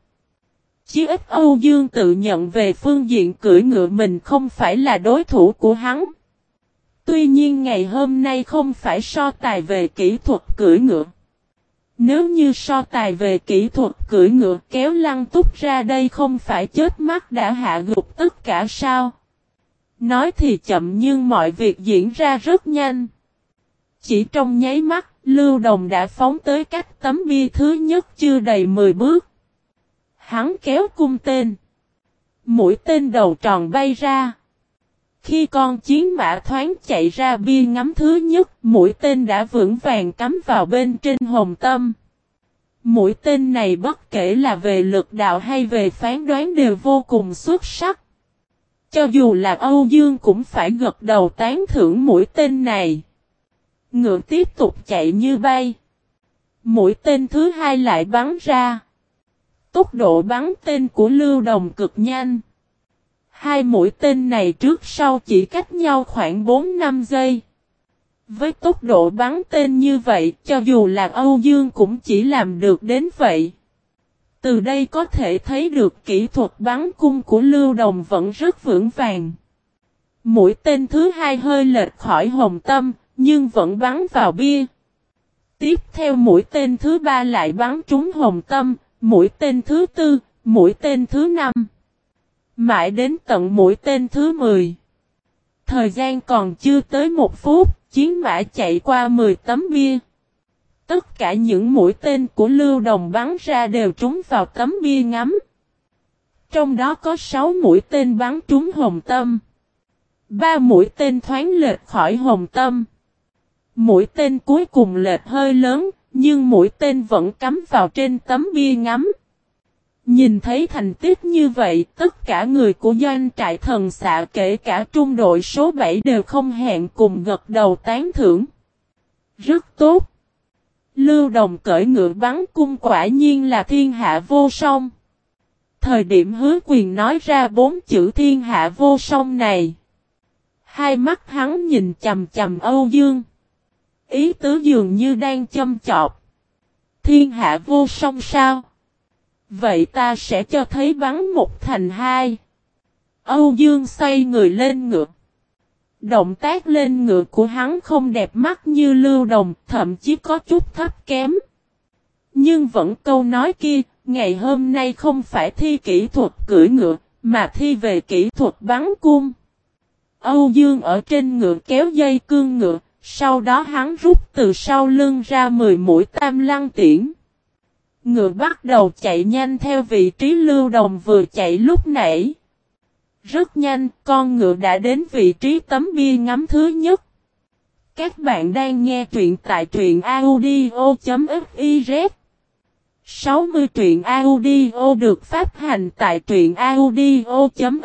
Chí ít Âu Dương tự nhận về phương diện cưỡi ngựa mình không phải là đối thủ của hắn. Tuy nhiên ngày hôm nay không phải so tài về kỹ thuật cưỡi ngựa. Nếu như so tài về kỹ thuật cưỡi ngựa kéo lăng túc ra đây không phải chết mắt đã hạ gục tất cả sao? Nói thì chậm nhưng mọi việc diễn ra rất nhanh. Chỉ trong nháy mắt, Lưu Đồng đã phóng tới cách tấm bia thứ nhất chưa đầy 10 bước. Hắn kéo cung tên. Mũi tên đầu tròn bay ra. Khi con chiến mã thoáng chạy ra bia ngắm thứ nhất, mũi tên đã vững vàng cắm vào bên trên hồng tâm. Mũi tên này bất kể là về lực đạo hay về phán đoán đều vô cùng xuất sắc. Cho dù là Âu Dương cũng phải gật đầu tán thưởng mũi tên này. Ngựa tiếp tục chạy như bay. Mũi tên thứ hai lại bắn ra. Tốc độ bắn tên của Lưu Đồng cực nhanh. Hai mũi tên này trước sau chỉ cách nhau khoảng 4-5 giây. Với tốc độ bắn tên như vậy, cho dù là Âu Dương cũng chỉ làm được đến vậy. Từ đây có thể thấy được kỹ thuật bắn cung của Lưu Đồng vẫn rất vững vàng. Mũi tên thứ hai hơi lệch khỏi hồng tâm, nhưng vẫn bắn vào bia. Tiếp theo mũi tên thứ ba lại bắn trúng hồng tâm, mũi tên thứ tư, mũi tên thứ năm. Mãi đến tận mũi tên thứ 10. Thời gian còn chưa tới một phút, chiến mã chạy qua 10 tấm bia. Tất cả những mũi tên của Lưu Đồng bắn ra đều trúng vào tấm bia ngắm. Trong đó có 6 mũi tên bắn trúng hồng tâm. Ba mũi tên thoáng lệch khỏi hồng tâm. Mũi tên cuối cùng lệch hơi lớn, nhưng mũi tên vẫn cắm vào trên tấm bia ngắm. Nhìn thấy thành tích như vậy, tất cả người của doanh trại thần xạ kể cả trung đội số 7 đều không hẹn cùng gật đầu tán thưởng. Rất tốt. Lưu đồng cởi ngựa bắn cung quả nhiên là thiên hạ vô song. Thời điểm hứa quyền nói ra bốn chữ thiên hạ vô song này. Hai mắt hắn nhìn chầm chầm Âu Dương. Ý tứ dường như đang châm chọc. Thiên hạ vô song sao? Vậy ta sẽ cho thấy bắn một thành hai. Âu Dương xoay người lên ngựa. Động tác lên ngựa của hắn không đẹp mắt như lưu đồng, thậm chí có chút thấp kém. Nhưng vẫn câu nói kia, ngày hôm nay không phải thi kỹ thuật cưỡi ngựa, mà thi về kỹ thuật bắn cung. Âu Dương ở trên ngựa kéo dây cương ngựa, sau đó hắn rút từ sau lưng ra 10 mũi tam lăng tiễn. Ngựa bắt đầu chạy nhanh theo vị trí lưu đồng vừa chạy lúc nãy. Rất nhanh, con ngựa đã đến vị trí tấm bia ngắm thứ nhất. Các bạn đang nghe truyện tại truyện audio.fiz 60 truyện audio được phát hành tại truyện audio.fiz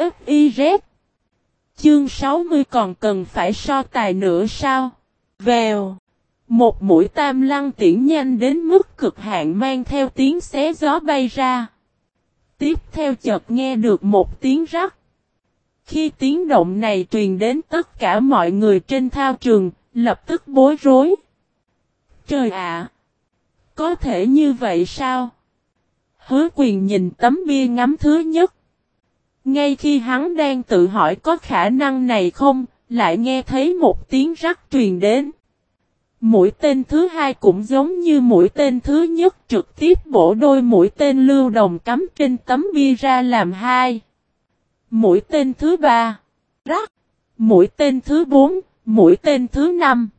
Chương 60 còn cần phải so tài nữa sao? Vèo một mũi tam lăng tiễn nhanh đến mức cực hạn mang theo tiếng xé gió bay ra. Tiếp theo chợt nghe được một tiếng rắc. Khi tiếng động này truyền đến tất cả mọi người trên thao trường, lập tức bối rối. Trời ạ! có thể như vậy sao? Hứa quyền nhìn tấm bia ngắm thứ nhất. Ngay khi hắn đang tự hỏi có khả năng này không, lại nghe thấy một tiếng rắc truyền đến. Mũi tên thứ hai cũng giống như mũi tên thứ nhất trực tiếp bổ đôi mũi tên lưu đồng cắm trên tấm bia ra làm hai. Mũi tên thứ ba, rắc. Mũi tên thứ bốn, mũi tên thứ năm.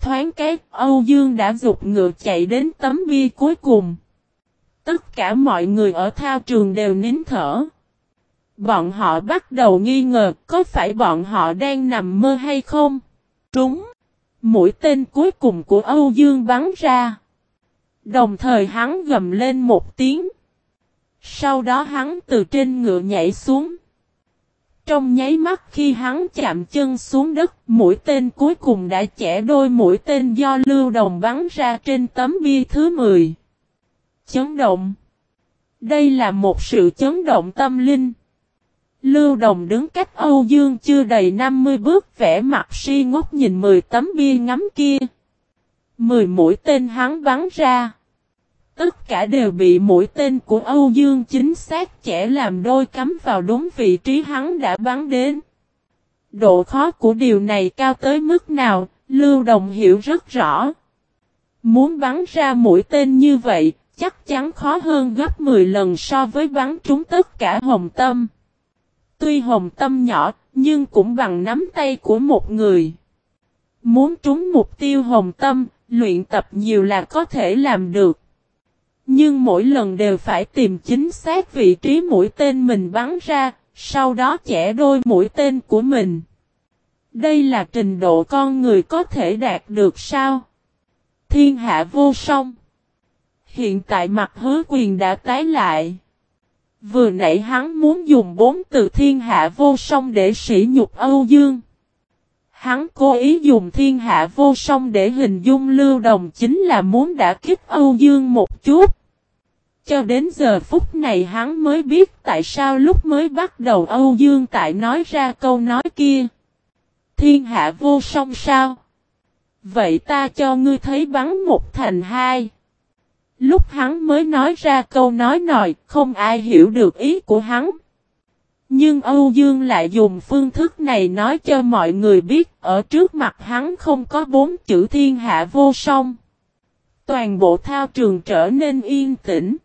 Thoáng cái, Âu Dương đã dục ngựa chạy đến tấm bia cuối cùng. Tất cả mọi người ở thao trường đều nín thở. Bọn họ bắt đầu nghi ngờ có phải bọn họ đang nằm mơ hay không? Trúng! Mũi tên cuối cùng của Âu Dương bắn ra. Đồng thời hắn gầm lên một tiếng. Sau đó hắn từ trên ngựa nhảy xuống. Trong nháy mắt khi hắn chạm chân xuống đất, mũi tên cuối cùng đã chẻ đôi mũi tên do lưu đồng bắn ra trên tấm bia thứ 10. Chấn động Đây là một sự chấn động tâm linh. Lưu Đồng đứng cách Âu Dương chưa đầy 50 bước vẽ mặt si ngốc nhìn 10 tấm bia ngắm kia. 10 mũi tên hắn bắn ra. Tất cả đều bị mũi tên của Âu Dương chính xác chẻ làm đôi cắm vào đúng vị trí hắn đã bắn đến. Độ khó của điều này cao tới mức nào, Lưu Đồng hiểu rất rõ. Muốn bắn ra mũi tên như vậy, chắc chắn khó hơn gấp 10 lần so với bắn trúng tất cả hồng tâm. Tuy hồng tâm nhỏ, nhưng cũng bằng nắm tay của một người. Muốn trúng mục tiêu hồng tâm, luyện tập nhiều là có thể làm được. Nhưng mỗi lần đều phải tìm chính xác vị trí mũi tên mình bắn ra, sau đó chẻ đôi mũi tên của mình. Đây là trình độ con người có thể đạt được sao? Thiên hạ vô song. Hiện tại mặt hứa quyền đã tái lại. Vừa nãy hắn muốn dùng bốn từ thiên hạ vô song để sỉ nhục Âu Dương. Hắn cố ý dùng thiên hạ vô song để hình dung lưu đồng chính là muốn đã kích Âu Dương một chút. Cho đến giờ phút này hắn mới biết tại sao lúc mới bắt đầu Âu Dương tại nói ra câu nói kia. Thiên hạ vô song sao? Vậy ta cho ngươi thấy bắn một thành hai. Lúc hắn mới nói ra câu nói nòi, không ai hiểu được ý của hắn. Nhưng Âu Dương lại dùng phương thức này nói cho mọi người biết ở trước mặt hắn không có bốn chữ thiên hạ vô song. Toàn bộ thao trường trở nên yên tĩnh.